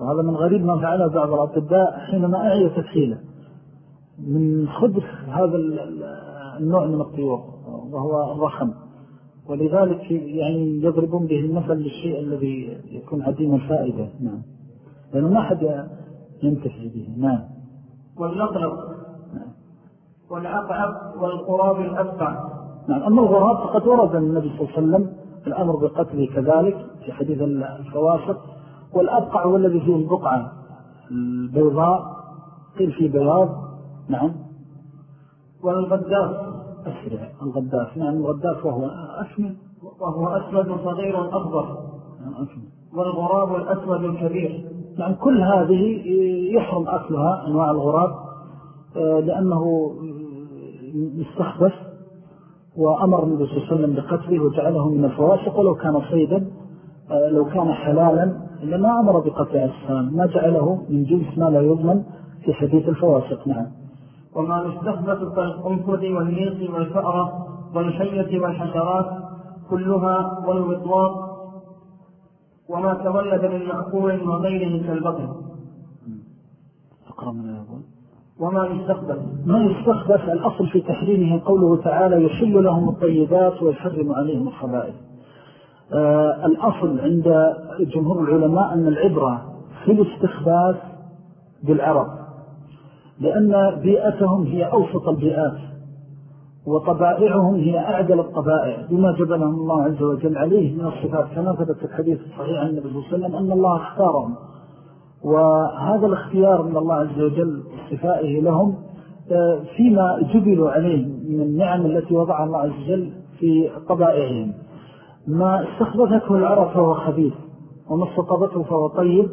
وهذا من غريب ما فعله بعض الأطباء حينما أعي تدخيله. من خبث هذا النوع من الطيور وهو الرخم. ولذلك يعني يضربون به المثل للشيء الذي يكون عديم الفائدة. نعم. لأنه ما حد ينتفع به. نعم. واللقلق والعقعق والقراب الأبقع نعم أما الغراب فقد ورد النبي صلى الله عليه وسلم الأمر بقتله كذلك في حديث الفواسط والأبقع هو الذي فيه البقعة البيضاء قيل فيه بياض. نعم. والغداف. أسرع الغداف. نعم الغداف وهو أسمن. وهو أسود صغير أخضر نعم، والغراب الأسود الكبير. نعم كل هذه يحرم أكلها أنواع الغراب آه، لأنه يستخبث وأمر النبي صلى الله عليه وسلم بقتله وجعله من الفواسق ولو كان صيدا آه، لو كان حلالا إنما أمر بقتل السلام ما جعله من جنس ما لا يضمن في حديث الفواسق نعم. وما يستخبث كالقنفذ والنيط والفأرة والحية والحشرات كلها والوطواط وما تولد من مأكول وغيره كالبطن أقرأ من وما يستخبث ما يستخبث الأصل في تحريمه قوله تعالى يحل لهم الطيبات ويحرم عليهم الخبائث. آه الأصل عند جمهور العلماء أن العبرة في الاستخباث بالعرب. لأن بيئتهم هي أوسط البيئات وطبائعهم هي أعدل الطبائع. بما جبلهم الله عز وجل عليه من الصفات كما في الحديث الصحيح عن النبي صلى الله عليه وسلم أن الله اختارهم. وهذا الاختيار من الله عز وجل استفائه لهم آه، فيما جبلوا عليه من النعم التي وضعها الله عز وجل في طبائعهم. ما استخبثته العرب فهو خبيث وما استطبته فهو طيب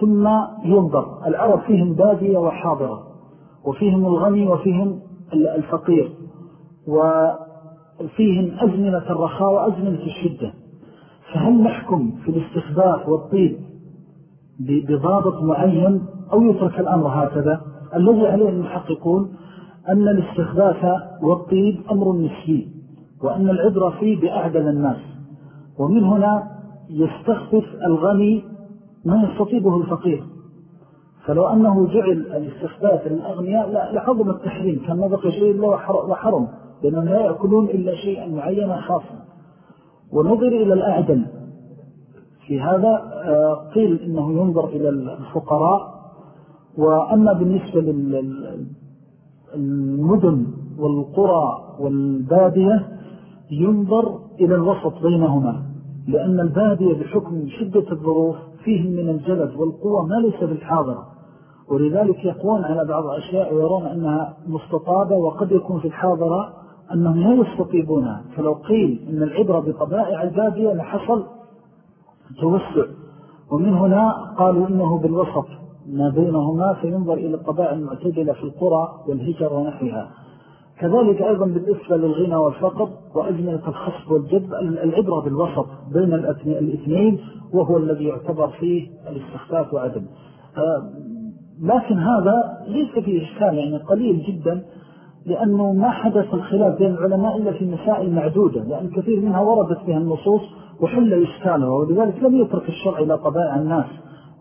ثم ينظر. العرب فيهم بادية وحاضرة وفيهم الغني وفيهم الفقير وفيهم أزمنة الرخاء وأزمنة الشدة. فهل نحكم في الاستخباث والطيب بضابط معين أو يترك الأمر هكذا؟ الذي عليه المحققون أن الاستخباث والطيب أمر نسبي وأن العبرة فيه بأعدل الناس. ومن هنا يستخفف الغني ما يستطيبه الفقير. فلو أنه جعل الاستخباث للأغنياء لحظم التحريم كان بقي شيء إلا وحرم لأنهم لا يأكلون إلا شيئا معينا خاصا. ونظر إلى الأعدل. في هذا آه، قيل إنه ينظر إلى الفقراء وأما بالنسبة للمدن والقرى والبادية ينظر إلى الوسط بينهما لأن البادية بحكم شدة الظروف فيهم من الجلد والقوة ما ليس بالحاضرة. ولذلك يقوون على بعض الأشياء ويرون أنها مستطابة وقد يكون في الحاضرة أنهم لا يستطيبونها فلو قيل أن العبرة بطبائع البادية لحصل توسع. ومن هنا قالوا إنه بالوسط. ما بينهما فينظر إلى الطبائع المعتدلة في القرى والهجر ونحوها. كذلك أيضا بالنسبة للغنى والفقر وأزمنة الخصب والجب العبرة بالوسط بين الاثنين وهو الذي يعتبر فيه الاستخفاف وعدم. آه، لكن هذا ليس فيه إشكال يعني قليل جدا لأنه ما حدث الخلاف بين العلماء إلا في مسائل معدودة لأن كثير منها وردت فيها النصوص وحل إشكالها ولذلك لم يترك الشرع إلى طبائع الناس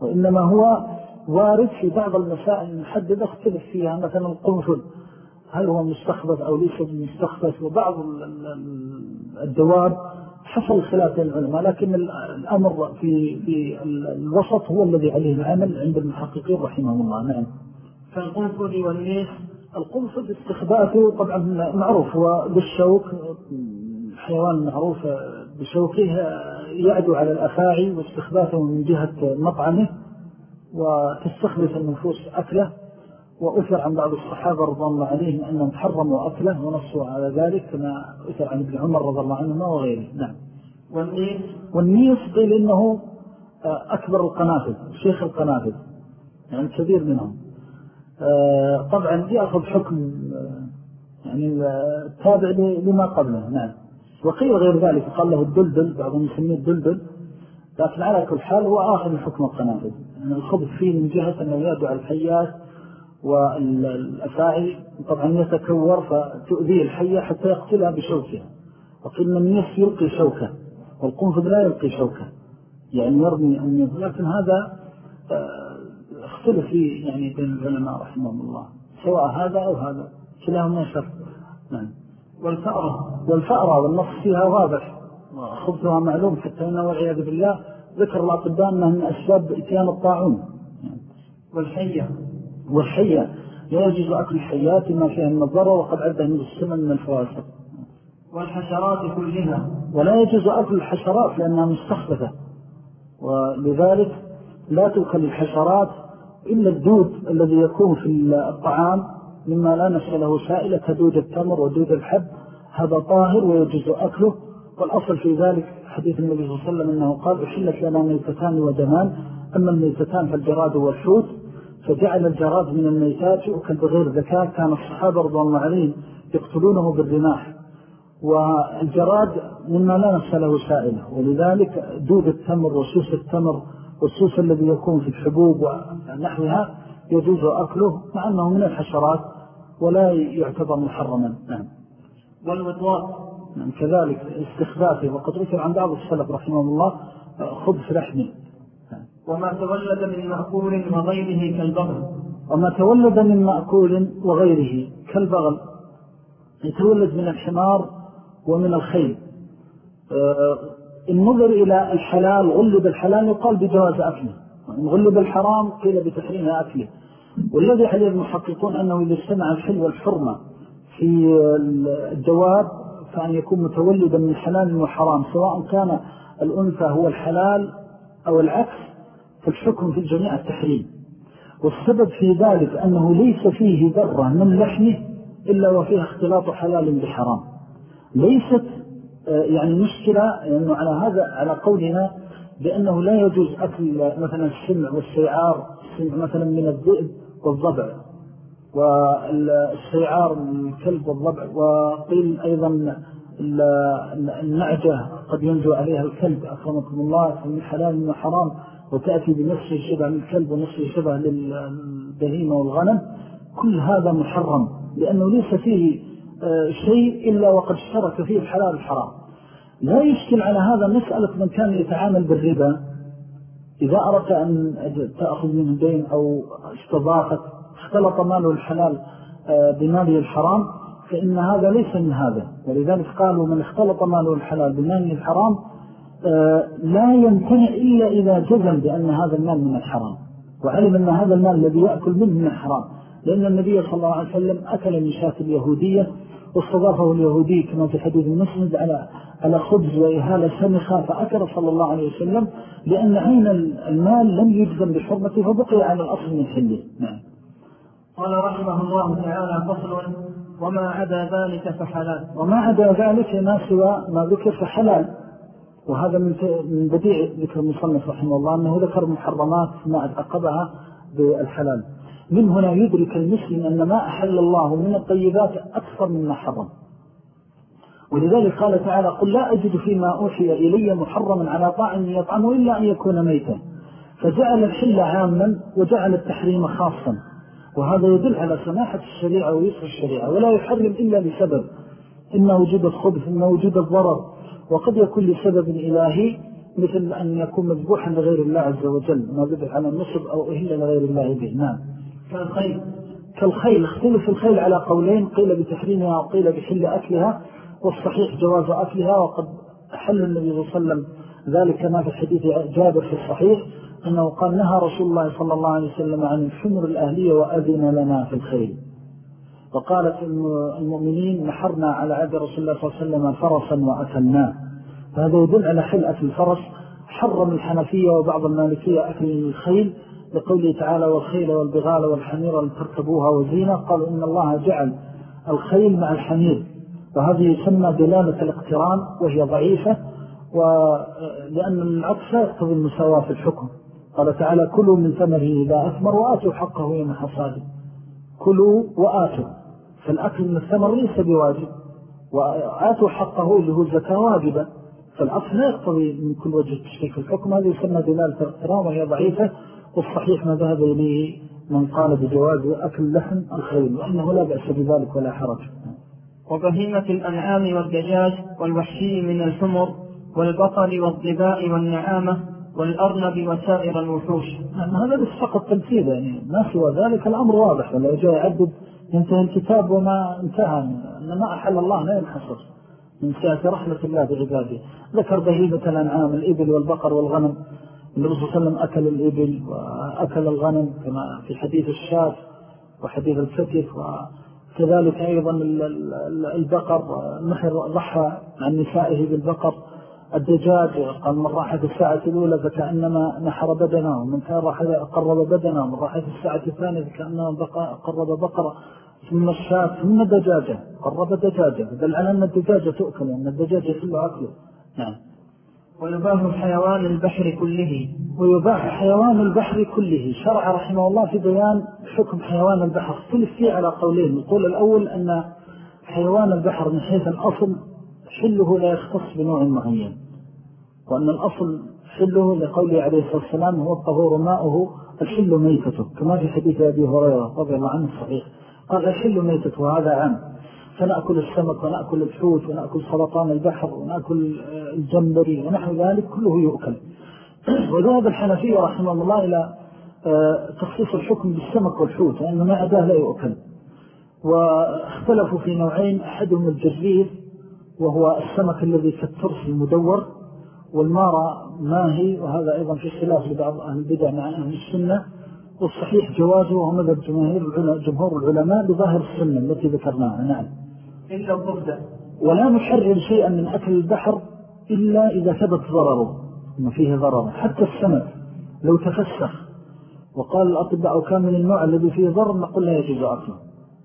وإنما هو وارد في بعض المسائل المحددة اختلف فيها مثلا القنفل. هل هو مستخبث أو ليس مستخبث؟ وبعض الدواب حصل خلاف العلماء لكن الأمر في, في الوسط هو الذي عليه العمل عند المحققين رحمه الله. نعم. فالقنفل والليس القنفل استخباثه طبعا معروف هو بالشوك حيوان معروف بشوكه يعدو على الأفاعي واستخباثه من جهة مطعمه. وتستخبث النفوس أكله وأثر عن بعض الصحابة رضي الله عليهم أنهم حرموا أكله ونصوا على ذلك كما أثر عن ابن عمر رضي الله عنهما وغيره. نعم. والنيس والنيس قيل إنه أكبر القنافذ شيخ القنافذ يعني كبير منهم. آه، طبعا يأخذ حكم آه، يعني التابع لما قبله. نعم. وقيل غير ذلك قال له الدلدل بعضهم يسميه الدلدل لكن على كل حال هو آخر حكم القنافذ. الخبث فيه من جهة أنه يدعو الحيات والأفاعي طبعا يتكور فتؤذيه الحية حتى يقتلها بشوكها وقيل من يس يلقي شوكة والقنفذ لا يلقي شوكة. يعني يرمي أمنيه لكن هذا آه، اختلف فيه يعني بين العلماء رحمه الله سواء هذا أو هذا كلاهما شر. نعم. والفأرة والفأرة والنص فيها واضح خبثها معلوم حتى أنه والعياذ بالله. ذكر الأطباء أنه من أسباب إتيان الطاعون. والحية. والحية. لا يجوز أكل الحيات ما فيها من الضرر وقد عدة من السمن من الفواسق والحشرات كلها ولا يجوز أكل الحشرات لأنها مستخبثة. ولذلك لا تؤكل الحشرات إلا الدود الذي يكون في الطعام مما لا نفس له سائلة كدود التمر ودود الحب. هذا طاهر ويجوز أكله. والأصل في ذلك حديث النبي صلى الله عليه وسلم أنه قال أحلت لنا ميتتان ودمان أما الميتتان فالجراد والحوت فجعل الجراد من الميتات يؤكل بغير ذكاء كان الصحابة رضو الله عليهم يقتلونه بالرماح. والجراد مما لا نفس له سائلة ولذلك دود التمر وسوس التمر والسوس الذي يكون في الحبوب ونحوها يجوز أكله مع أنه من الحشرات ولا يعتبر محرما. نعم. والوطواء نعم كذلك استخباثه وقد رفع عن بعض السلف رحمه الله خبث لحمه. وما تولد من مأكول وغيره كالبغل. وما تولد من مأكول وغيره كالبغل. يتولد من الحمار ومن الخيل. النظر آه، إلى الحلال غلب الحلال يقال بجواز أكله. وإن غلب الحرام قيل بتحريم أكله. والذي عليه المحققون أنه إذا اجتمع الحل والحرمة في الجواب فأن يكون متولدا من حلال وحرام سواء كان الأنثى هو الحلال أو العكس فالحكم في الجميع التحريم. والسبب في ذلك أنه ليس فيه ذرة من لحمه إلا وفيها اختلاط حلال بحرام. ليست آه، يعني مشكلة أنه على هذا على قولنا بأنه لا يجوز أكل مثلا السمع والسيعار السمع مثلا من الذئب والضبع. والسيعار من الكلب والضبع وقيل أيضا النعجة قد ينجو عليها الكلب أكرمكم الله من حلال وحرام وتأتي بنفس الشبه من الكلب ونفس الشبه للبهيمة والغنم. كل هذا محرم لأنه ليس فيه آه، شيء إلا وقد اشترك فيه الحلال الحرام لا يشكل على هذا مسألة من كان يتعامل بالربا. إذا أردت أن تأخذ منه دين أو استضافت اختلط ماله الحلال آه، بماله الحرام فإن هذا ليس من هذا. ولذلك قالوا من اختلط ماله الحلال بماله الحرام آه، لا يمتنع إلا إذا جزم بأن هذا المال من الحرام وعلم أن هذا المال الذي يأكل منه من الحرام. لأن النبي صلى الله عليه وسلم أكل من اليهودية واستضافه اليهودي كما في حديث المسند على على خبز وإهالة سمخة فأكل صلى الله عليه وسلم لأن عين المال لم يجزم بحرمته فبقي على الأصل من حله. نعم. قال رحمه الله تعالى فصل وما عدا ذلك فحلال. وما عدا ذلك ما سوى ما ذكر فحلال. وهذا من بديع ذكر المصنف رحمه الله أنه ذكر محرمات ما أتقبها بالحلال. من هنا يدرك المسلم أن ما أحل الله من الطيبات أكثر مما حرم. ولذلك قال تعالى قل لا أجد فيما أوحي إلي محرما على طاعم يطعمه إلا أن يكون ميتا. فجعل الحل عاما وجعل التحريم خاصا. وهذا يدل على سماحة الشريعة ويسر الشريعة ولا يحرم إلا لسبب إما وجود الخبث إما وجود الضرر وقد يكون لسبب إلهي مثل أن يكون مذبوحا لغير الله عز وجل ما ذبح على النصب أو إهل لغير الله به. نعم. كالخيل. كالخيل. اختلف الخيل على قولين قيل بتحريمها وقيل بحل أكلها والصحيح جواز أكلها وقد أحل النبي صلى الله عليه وسلم ذلك ما في حديث جابر في الصحيح. أنه قال نهى رسول الله صلى الله عليه وسلم عن الحمر الأهلية وأذن لنا في الخيل وقالت المؤمنين نحرنا على عهد رسول الله صلى الله عليه وسلم فرسا وأكلناه. فهذا يدل على حل أكل الفرس حرم الحنفية وبعض المالكية أكل الخيل لقوله تعالى والخيل والبغال والحمير لتركبوها وزينة قالوا إن الله جعل الخيل مع الحمير. وهذه يسمى دلالة الاقتران وهي ضعيفة ولأن العطف يقتضي المساواة في الحكم. قال تعالى كلوا من ثمره إذا أثمر وآتوا حقه يوم حصاده كلوا وآتوا. فالأكل من الثمر ليس بواجب. وآتوا حقه هو الزكاة واجبة. فالأصل لا يقتضي من كل وجه تشريك الحكم هذا يسمى دلالة الاقتران وهي ضعيفة. والصحيح ما ذهب إليه من قال بجواز أكل لحم الخيل وأنه لا بأس بذلك ولا حرج. وبهيمة الأنعام والدجاج والوحشي من الحمر والبطل والضباء والنعامة والأرنب وسائر الوحوش. نعم هذا بس فقط تمثيل يعني ما سوى ذلك الأمر واضح ولا جاء يعدد ينتهي الكتاب وما انتهى أن ما أحل الله لا ينحصر. من سياسة رحمة الله بعباده. ذكر بهيمة الأنعام الإبل والبقر والغنم. النبي صلى الله عليه وسلم أكل الإبل وأكل الغنم كما في حديث الشاف وحديث الفتف وكذلك أيضا البقر نحر ضحى عن نسائه بالبقر. الدجاج قال من راح في الساعة الأولى فكأنما نحر بدنا ومن كان راح قرب بدنا ومن راح في الساعة الثانية فكأنما قرب بقرة ثم الشاة ثم دجاجة قرب دجاجة بل على أن الدجاجة تؤكل وأن الدجاجة يحل أكله نعم. ويباح حيوان البحر كله. ويباح حيوان البحر كله. شرع رحمه الله في بيان حكم حيوان البحر. اختلف فيه على قولين القول الأول أن حيوان البحر من حيث الأصل حله لا يختص بنوع معين. وأن الأصل حله لقوله عليه الصلاة والسلام هو الطهور ماؤه الحل ميتته. كما في حديث أبي هريرة رضي الله عنه الصحيح قال الحل ميتة وهذا عام. فنأكل السمك ونأكل الحوت ونأكل سرطان البحر ونأكل الجمبري ونحو ذلك كله يؤكل. [CLEARS THROAT] وذهب الحنفية رحمه الله إلى آه، تخصيص الحكم بالسمك والحوت لأنه ما عداه لا يؤكل. واختلفوا في نوعين أحدهم الجرير وهو السمك الذي كالترس المدور والمارة ماهي وهذا أيضا في خلاف لبعض أهل البدع مع أهل السنة. والصحيح جوازه وهو مذهب جمهور العلماء بظاهر السنة التي ذكرناها. نعم. إلا الضفدع. ولا نحرر شيئا من أكل البحر إلا إذا ثبت ضرره. إن فيه ضرر. حتى السمك لو تفسخ وقال الأطباء كان من النوع الذي فيه ضرر نقول لا يجوز أكله.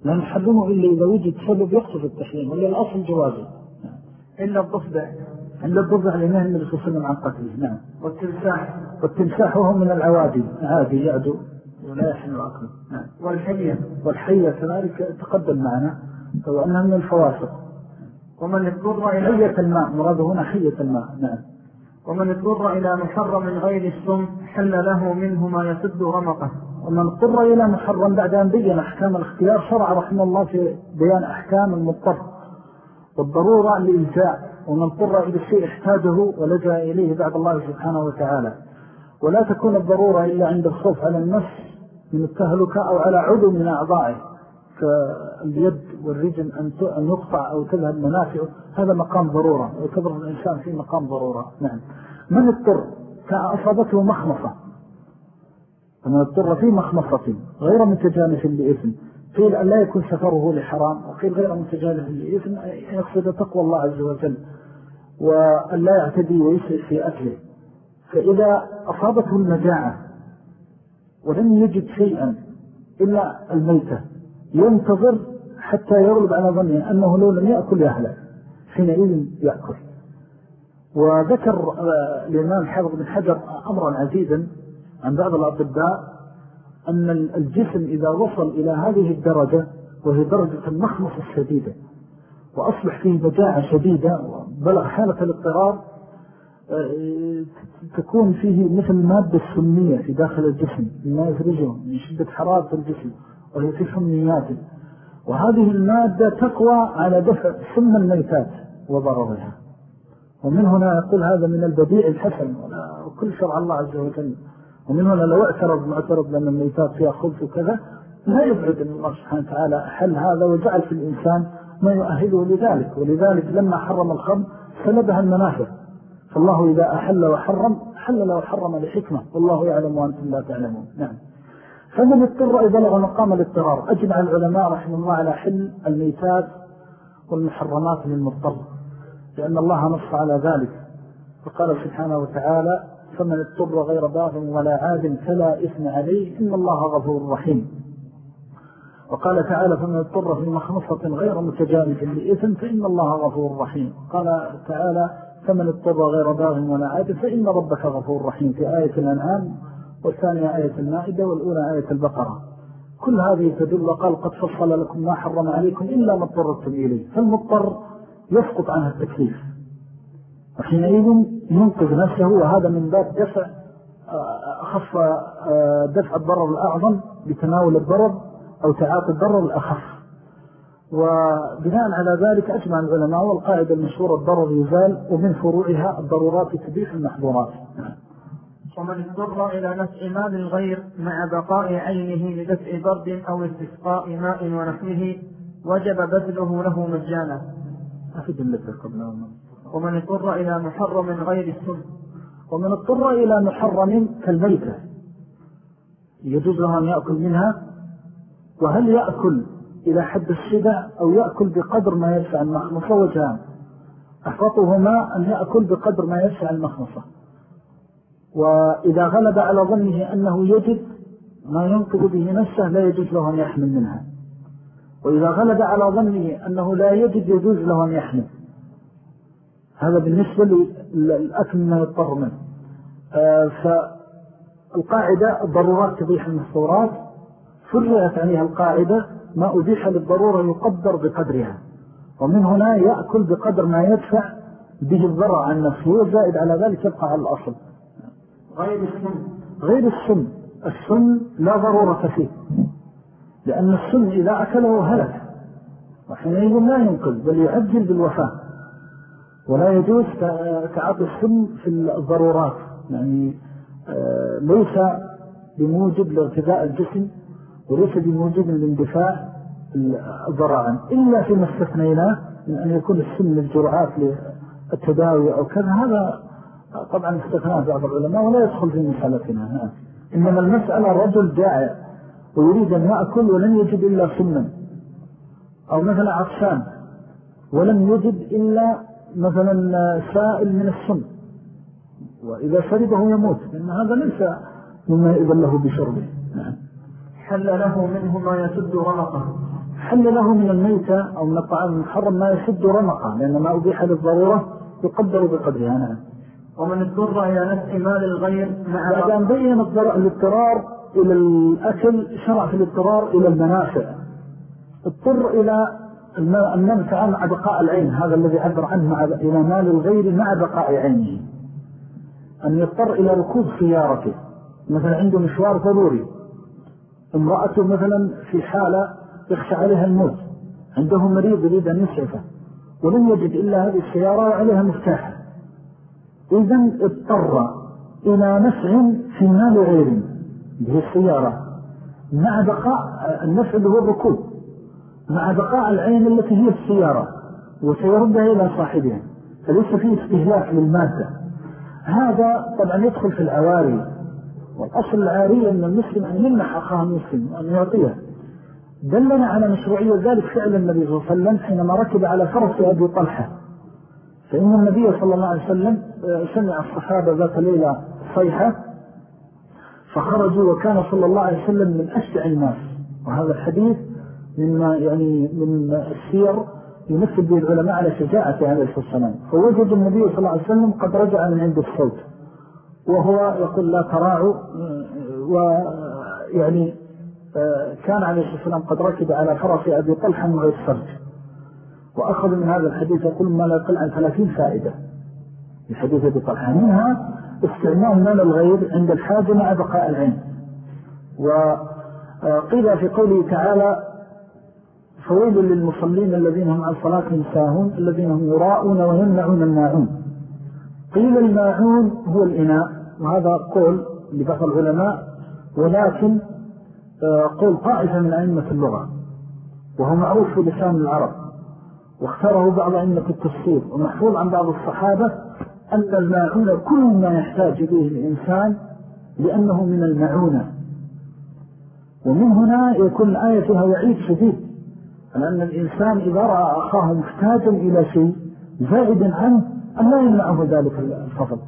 لا نحرمه إلا إذا وجد سبب يقصف التحريم. ولا الأصل جوازه. إلا الضفدع إلا الضفدع لنهي النبي صلى الله عليه وسلم عن قتله نعم. والتمساح. والتمساح هو من العوادي عادي يعدو. ولا يحمل أكله نعم. والحية والحية كذلك تقدم معنا وأنها من الفواسق ومن اضطر إلى حية الماء مراده هنا حية الماء. نعم. ومن اضطر إلى محرم غير السم حل له منه ما يسد رمقه ومن اضطر إلى محرم بعد أن بيّن أحكام الاختيار شرع رحمه الله في بيان أحكام المضطر. والضرورة لإلجاء ومن اضطر إلى الشيء احتاجه ولجأ إليه بعد الله سبحانه وتعالى. ولا تكون الضرورة إلا عند الخوف على النفس من التهلكة أو على عضو من أعضائه كاليد والرجل أن يقطع أو تذهب منافعه هذا مقام ضرورة ويكبر الإنسان في مقام ضرورة. نعم. من اضطر كأصابته مخمصة. فمن اضطر في مخمصة غير متجانف لإثم. قيل أن لا يكون سفره لحرام وقيل غير متجانف لإثم يقصد تقوى الله عز وجل وأن لا يعتدي ويسعي في أكله فإذا أصابته المجاعة ولم يجد شيئا إلا الميتة ينتظر حتى يغلب على ظنه أنه لو لم يأكل يهلك حينئذ يأكل. وذكر آه، الإمام الحافظ بن حجر أمرا عزيزا عن بعض الأطباء أن الجسم إذا وصل إلى هذه الدرجة وهي درجة المخمص الشديدة وأصبح فيه بجاعة شديدة وبلغ حالة الاضطرار آه، تكون فيه مثل مادة سمية في داخل الجسم مما يفرجه من شدة حرارة الجسم وهي في سمياته وهذه المادة تقوى على دفع سم الميتات وضررها. ومن هنا يقول هذا من البديع الحسن وكل شرع الله عز وجل. ومن هنا لو اعترض معترض لأن الميتات فيها خلف وكذا لا يبعد أن الله سبحانه وتعالى حل هذا وجعل في الإنسان ما يؤهله لذلك. ولذلك لما حرم الخمر سلبها المنافع. فالله إذا أحل وحرم حل وحرم لحكمة. والله يعلم وأنتم لا تعلمون. نعم. فمن اضطر إذا لغى مقام الاضطرار. أجمع العلماء رحمه الله على حل الميتات والمحرمات للمضطر. لأن الله نص على ذلك. فقال سبحانه وتعالى فمن اضطر غير باغ ولا عاد فلا إثم عليه إن الله غفور رحيم. وقال تعالى فمن اضطر في مخمصة غير متجانف لإثم فإن الله غفور رحيم. قال تعالى فمن اضطر غير باغ ولا عاد فإن ربك غفور رحيم. في آية الأنعام والثانية آية المائدة والأولى آية البقرة. كل هذه تدل وقال قد فصل لكم ما حرم عليكم إلا ما اضطرتم إليه. فالمضطر يسقط عنها التكليف. وحينئذ ينقذ نفسه وهذا من باب دفع أخف دفع الضرر الأعظم بتناول الضرر أو تعاطي الضرر الأخف. وبناء على ذلك أجمع العلماء والقاعدة المشهورة الضرر يزال ومن فروعها الضرورات تبيح المحظورات. ومن اضطر إلى نفع مال الغير مع بقاء عينه لدفع برد أو استسقاء ماء ونحوه وجب بذله له مجانا. أفد اللذة قبل ومن اضطر إلى محرم غير السن ومن اضطر إلى محرم كالميتة. يجوز له أن يأكل منها. وهل يأكل إلى حد الشدة أو يأكل بقدر ما يدفع المخمصة؟ وجهان أحفظهما أن يأكل بقدر ما يدفع المخمصة. وإذا غلب على ظنه أنه يجد ما ينقذ به نفسه لا يجوز له أن يحمل منها. وإذا غلب على ظنه أنه لا يجد يجوز له أن يحمل. هذا بالنسبة للأكل ما يضطر منه. آه، فالقاعدة الضرورات تبيح المحصورات فرعت عليها القاعدة ما أبيح للضرورة يقدر بقدرها. ومن هنا يأكل بقدر ما يدفع به الضرر عن نفسه وزائد على ذلك يبقى على الأصل. غير السن. غير السن. السن لا ضرورة فيه. لأن السن إذا أكله هلك وحينئذ لا ينقذ بل يعجل بالوفاة. ولا يجوز تعاطي السن في الضرورات. يعني آه، ليس بموجب لاغتداء الجسم وليس بموجب الاندفاع الضرعا إلا فيما استثنيناه من أن يكون السن للجرعات للتداوي أو كذا هذا طبعا استثناء بعض العلماء ولا يدخل في مسألتنا. إنما المسألة رجل جائع ويريد أن يأكل ولن يجد إلا سنا أو مثلا عطشان ولم يجد إلا مثلا سائل من السن وإذا شربه يموت لأن هذا ليس مما يؤذن له بشربه. نعم. حل له منه ما يسد رمقه. حل له من الميتة أو من الطعام المحرم ما يسد رمقه لأن ما أبيح للضرورة يقدر بقدرها نعم. ومن اضطر إلى نفع مال الغير مع بعد أن بين الاضطرار إلى الأكل شرع في الاضطرار إلى المنافع. اضطر إلى المنفعة مع بقاء العين هذا الذي عبر عنه إلى مال الغير مع بقاء عينه. أن يضطر إلى ركوب سيارته. مثلا عنده مشوار ضروري. امرأته مثلا في حالة يخشى عليها الموت. عنده مريض يريد أن يسعفه. ولم يجد إلا هذه السيارة وعليها مفتاحة. إذا اضطر إلى نفع في مال غير به السيارة. مع بقاء النفع اللي هو الركوب. مع بقاء العين التي هي السيارة وسيردها إلى صاحبها. فليس فيه استهلاك للمادة. هذا طبعا يدخل في العواري. والأصل العارية أن المسلم أن يمنح أخاه المسلم وأن يعطيه. دلنا على مشروعية ذلك فعل النبي صلى الله عليه وسلم حينما ركب على فرس أبي طلحة. فإن النبي صلى الله عليه وسلم آه، سمع الصحابة ذات ليلة صيحة فخرجوا وكان صلى الله عليه وسلم من أشجع الناس. وهذا الحديث مما يعني من السير يمثل به العلماء على شجاعة عليه الصلاة والسلام فوجد النبي صلى الله عليه وسلم قد رجع من عند الصوت. وهو يقول لا تراعوا ويعني كان عليه الصلاة والسلام قد ركب على فرس أبي طلحة من غير فرج. وأخذ من هذا الحديث يقول ما لا يقل عن ثلاثين فائدة. في حديث أبي طلحة. منها استعمال مال الغير عند الحاجة مع بقاء العين. وقيل في قوله تعالى فويل للمصلين الذين هم عن صلاة ساهون الذين هم يراءون ويمنعون الماعون. قيل الماعون هو الإناء وهذا قول لبعض العلماء ولكن آه، قول طائفة من أئمة اللغة وهو معروف في لسان العرب واختاره بعض أئمة التفسير ومحفوظ عن بعض الصحابة أن الماعون كل ما يحتاج إليه الإنسان لأنه من المعونة. ومن هنا يكون الآية فيها وعيد شديد. لأن الإنسان إذا رأى أخاه محتاجا إلى شيء زائد عنه أن لا يمنعه ذلك الفضل.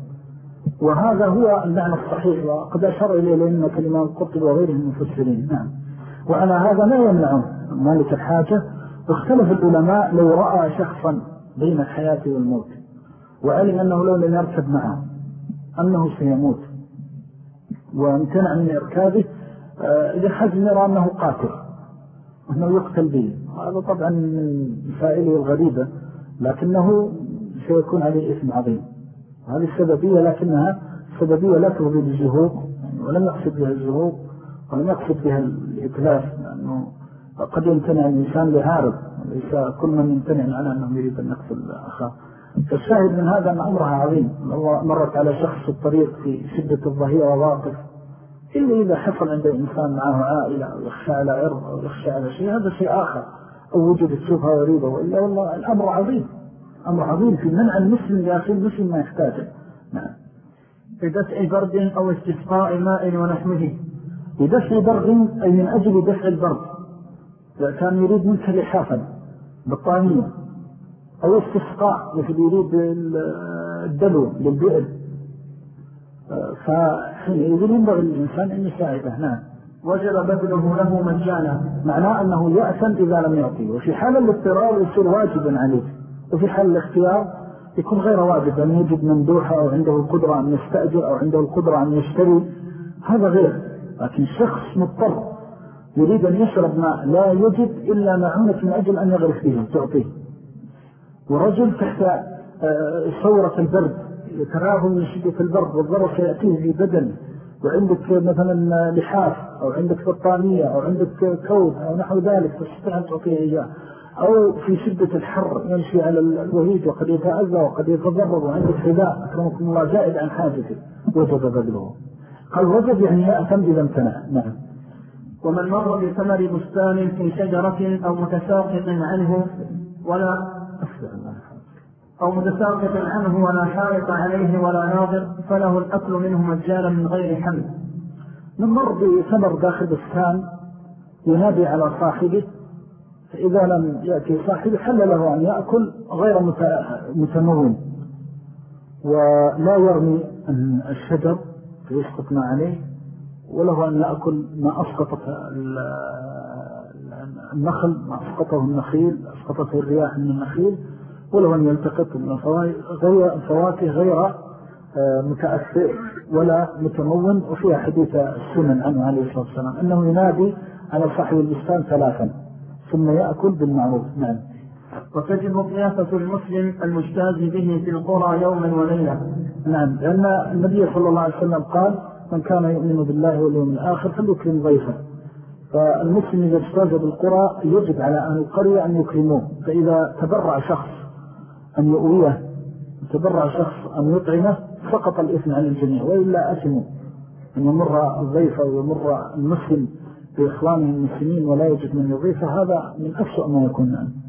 وهذا هو المعنى الصحيح وقد أشار إليه لأن كلمة القرطب وغيره من المفسرين. نعم. وعلى هذا لا يمنعه مالك الحاجة. واختلف العلماء لو رأى شخصا بين الحياة والموت وعلم أنه لو لم يركب معه أنه سيموت. وامتنع من إركابه إذا حزم يرى أنه قاتل. وأنه يقتل به. هذا طبعا من فائله الغريبة لكنه سيكون عليه إثم عظيم. هذه السببية لكنها سببية لا تغذي بالزهوق ولم يقصد بها الزهوق ولم يقصد بها الإتلاف لأنه قد يمتنع الإنسان لهارب. وليس كل من يمتنع على أنه يريد أن يقتل أخاه. فالشاهد من هذا أن أمرها عظيم. مرت على شخص الطريق في شدة الظهيرة واقف إلا إذا حصل عند الإنسان معه عائلة أو يخشى على عرض أو يخشى على شيء هذا شيء آخر. أو وجد الشبهة وريده وإلا والله الأمر عظيم. أمر عظيم في منع المسلم لأخي المسلم ما يحتاجه. نعم. بدفع برد أو استسقاء ماء ونحوه. بدفع برد أي من أجل دفع البرد. كان يريد منك لحافا بالطانية أو استسقاء مثل يريد الدلو للبئر فحينئذ ينبغي الإنسان أن يساعده نعم. وجب بذله له مجانا معناه أنه يأثم إذا لم يعطيه وفي حال الاضطرار يصير واجبا عليه. وفي حال الاختيار يكون غير واجب أن يجد مندوحة أو عنده القدرة أن يستأجر أو عنده القدرة أن يشتري. هذا غير. لكن شخص مضطر يريد أن يشرب ماء لا يجد إلا معونة من أجل أن يغرف به تعطيه. ورجل تحت ثورة آه، البرد. يتراهم من شدة البرد والضرر سيأتيه في بدن. وعندك مثلا لحاف أو عندك بطانية أو عندك كود أو نحو ذلك تستطيع أن تعطيه إياه. أو في شدة الحر يمشي على الوهيد وقد يتأذى وقد يتضرر وعندك حذاء أكرمكم الله زائد عن حاجته وجب بذله قال وجب يعني يأتم إذا امتنع. نعم. ومن مر بثمر بستان في شجرة أو متساقط عنه ولا أو متساقط عنه ولا حائط عليه ولا ناظر فله الأكل منه مجالا من غير حمل. من مر بثمر داخل بستان ينادي على صاحبه فإذا لم يأتي صاحبه حل له أن يأكل غير متمون ولا يرمي الشجر فيسقط ما عليه وله أن يأكل ما أسقطت النخل ما أسقطه النخيل أسقطته الرياح من النخيل. وله أن يلتقط من الفواكه غير آه، متأثر ولا متمون وفيها حديث السنن عنه عليه الصلاة والسلام أنه ينادي على صاحب البستان ثلاثا ثم يأكل بالمعروف. نعم. وتجب قياسة المسلم المجتاز به في القرى يوما وليلة نعم. لأن النبي صلى الله عليه وسلم قال من كان يؤمن بالله واليوم الآخر فليكرم ضيفه. فالمسلم إذا اجتاز بالقرى يجب على أهل القرية أن يكرموه فإذا تبرع شخص أن يؤويه تبرع شخص أن يطعمه سقط الإثم عن الجميع وإلا أثموا أن يمر الضيف أو يمر المسلم بإخوانه المسلمين ولا يجد من يضيفه هذا من أسوأ ما يكون عنه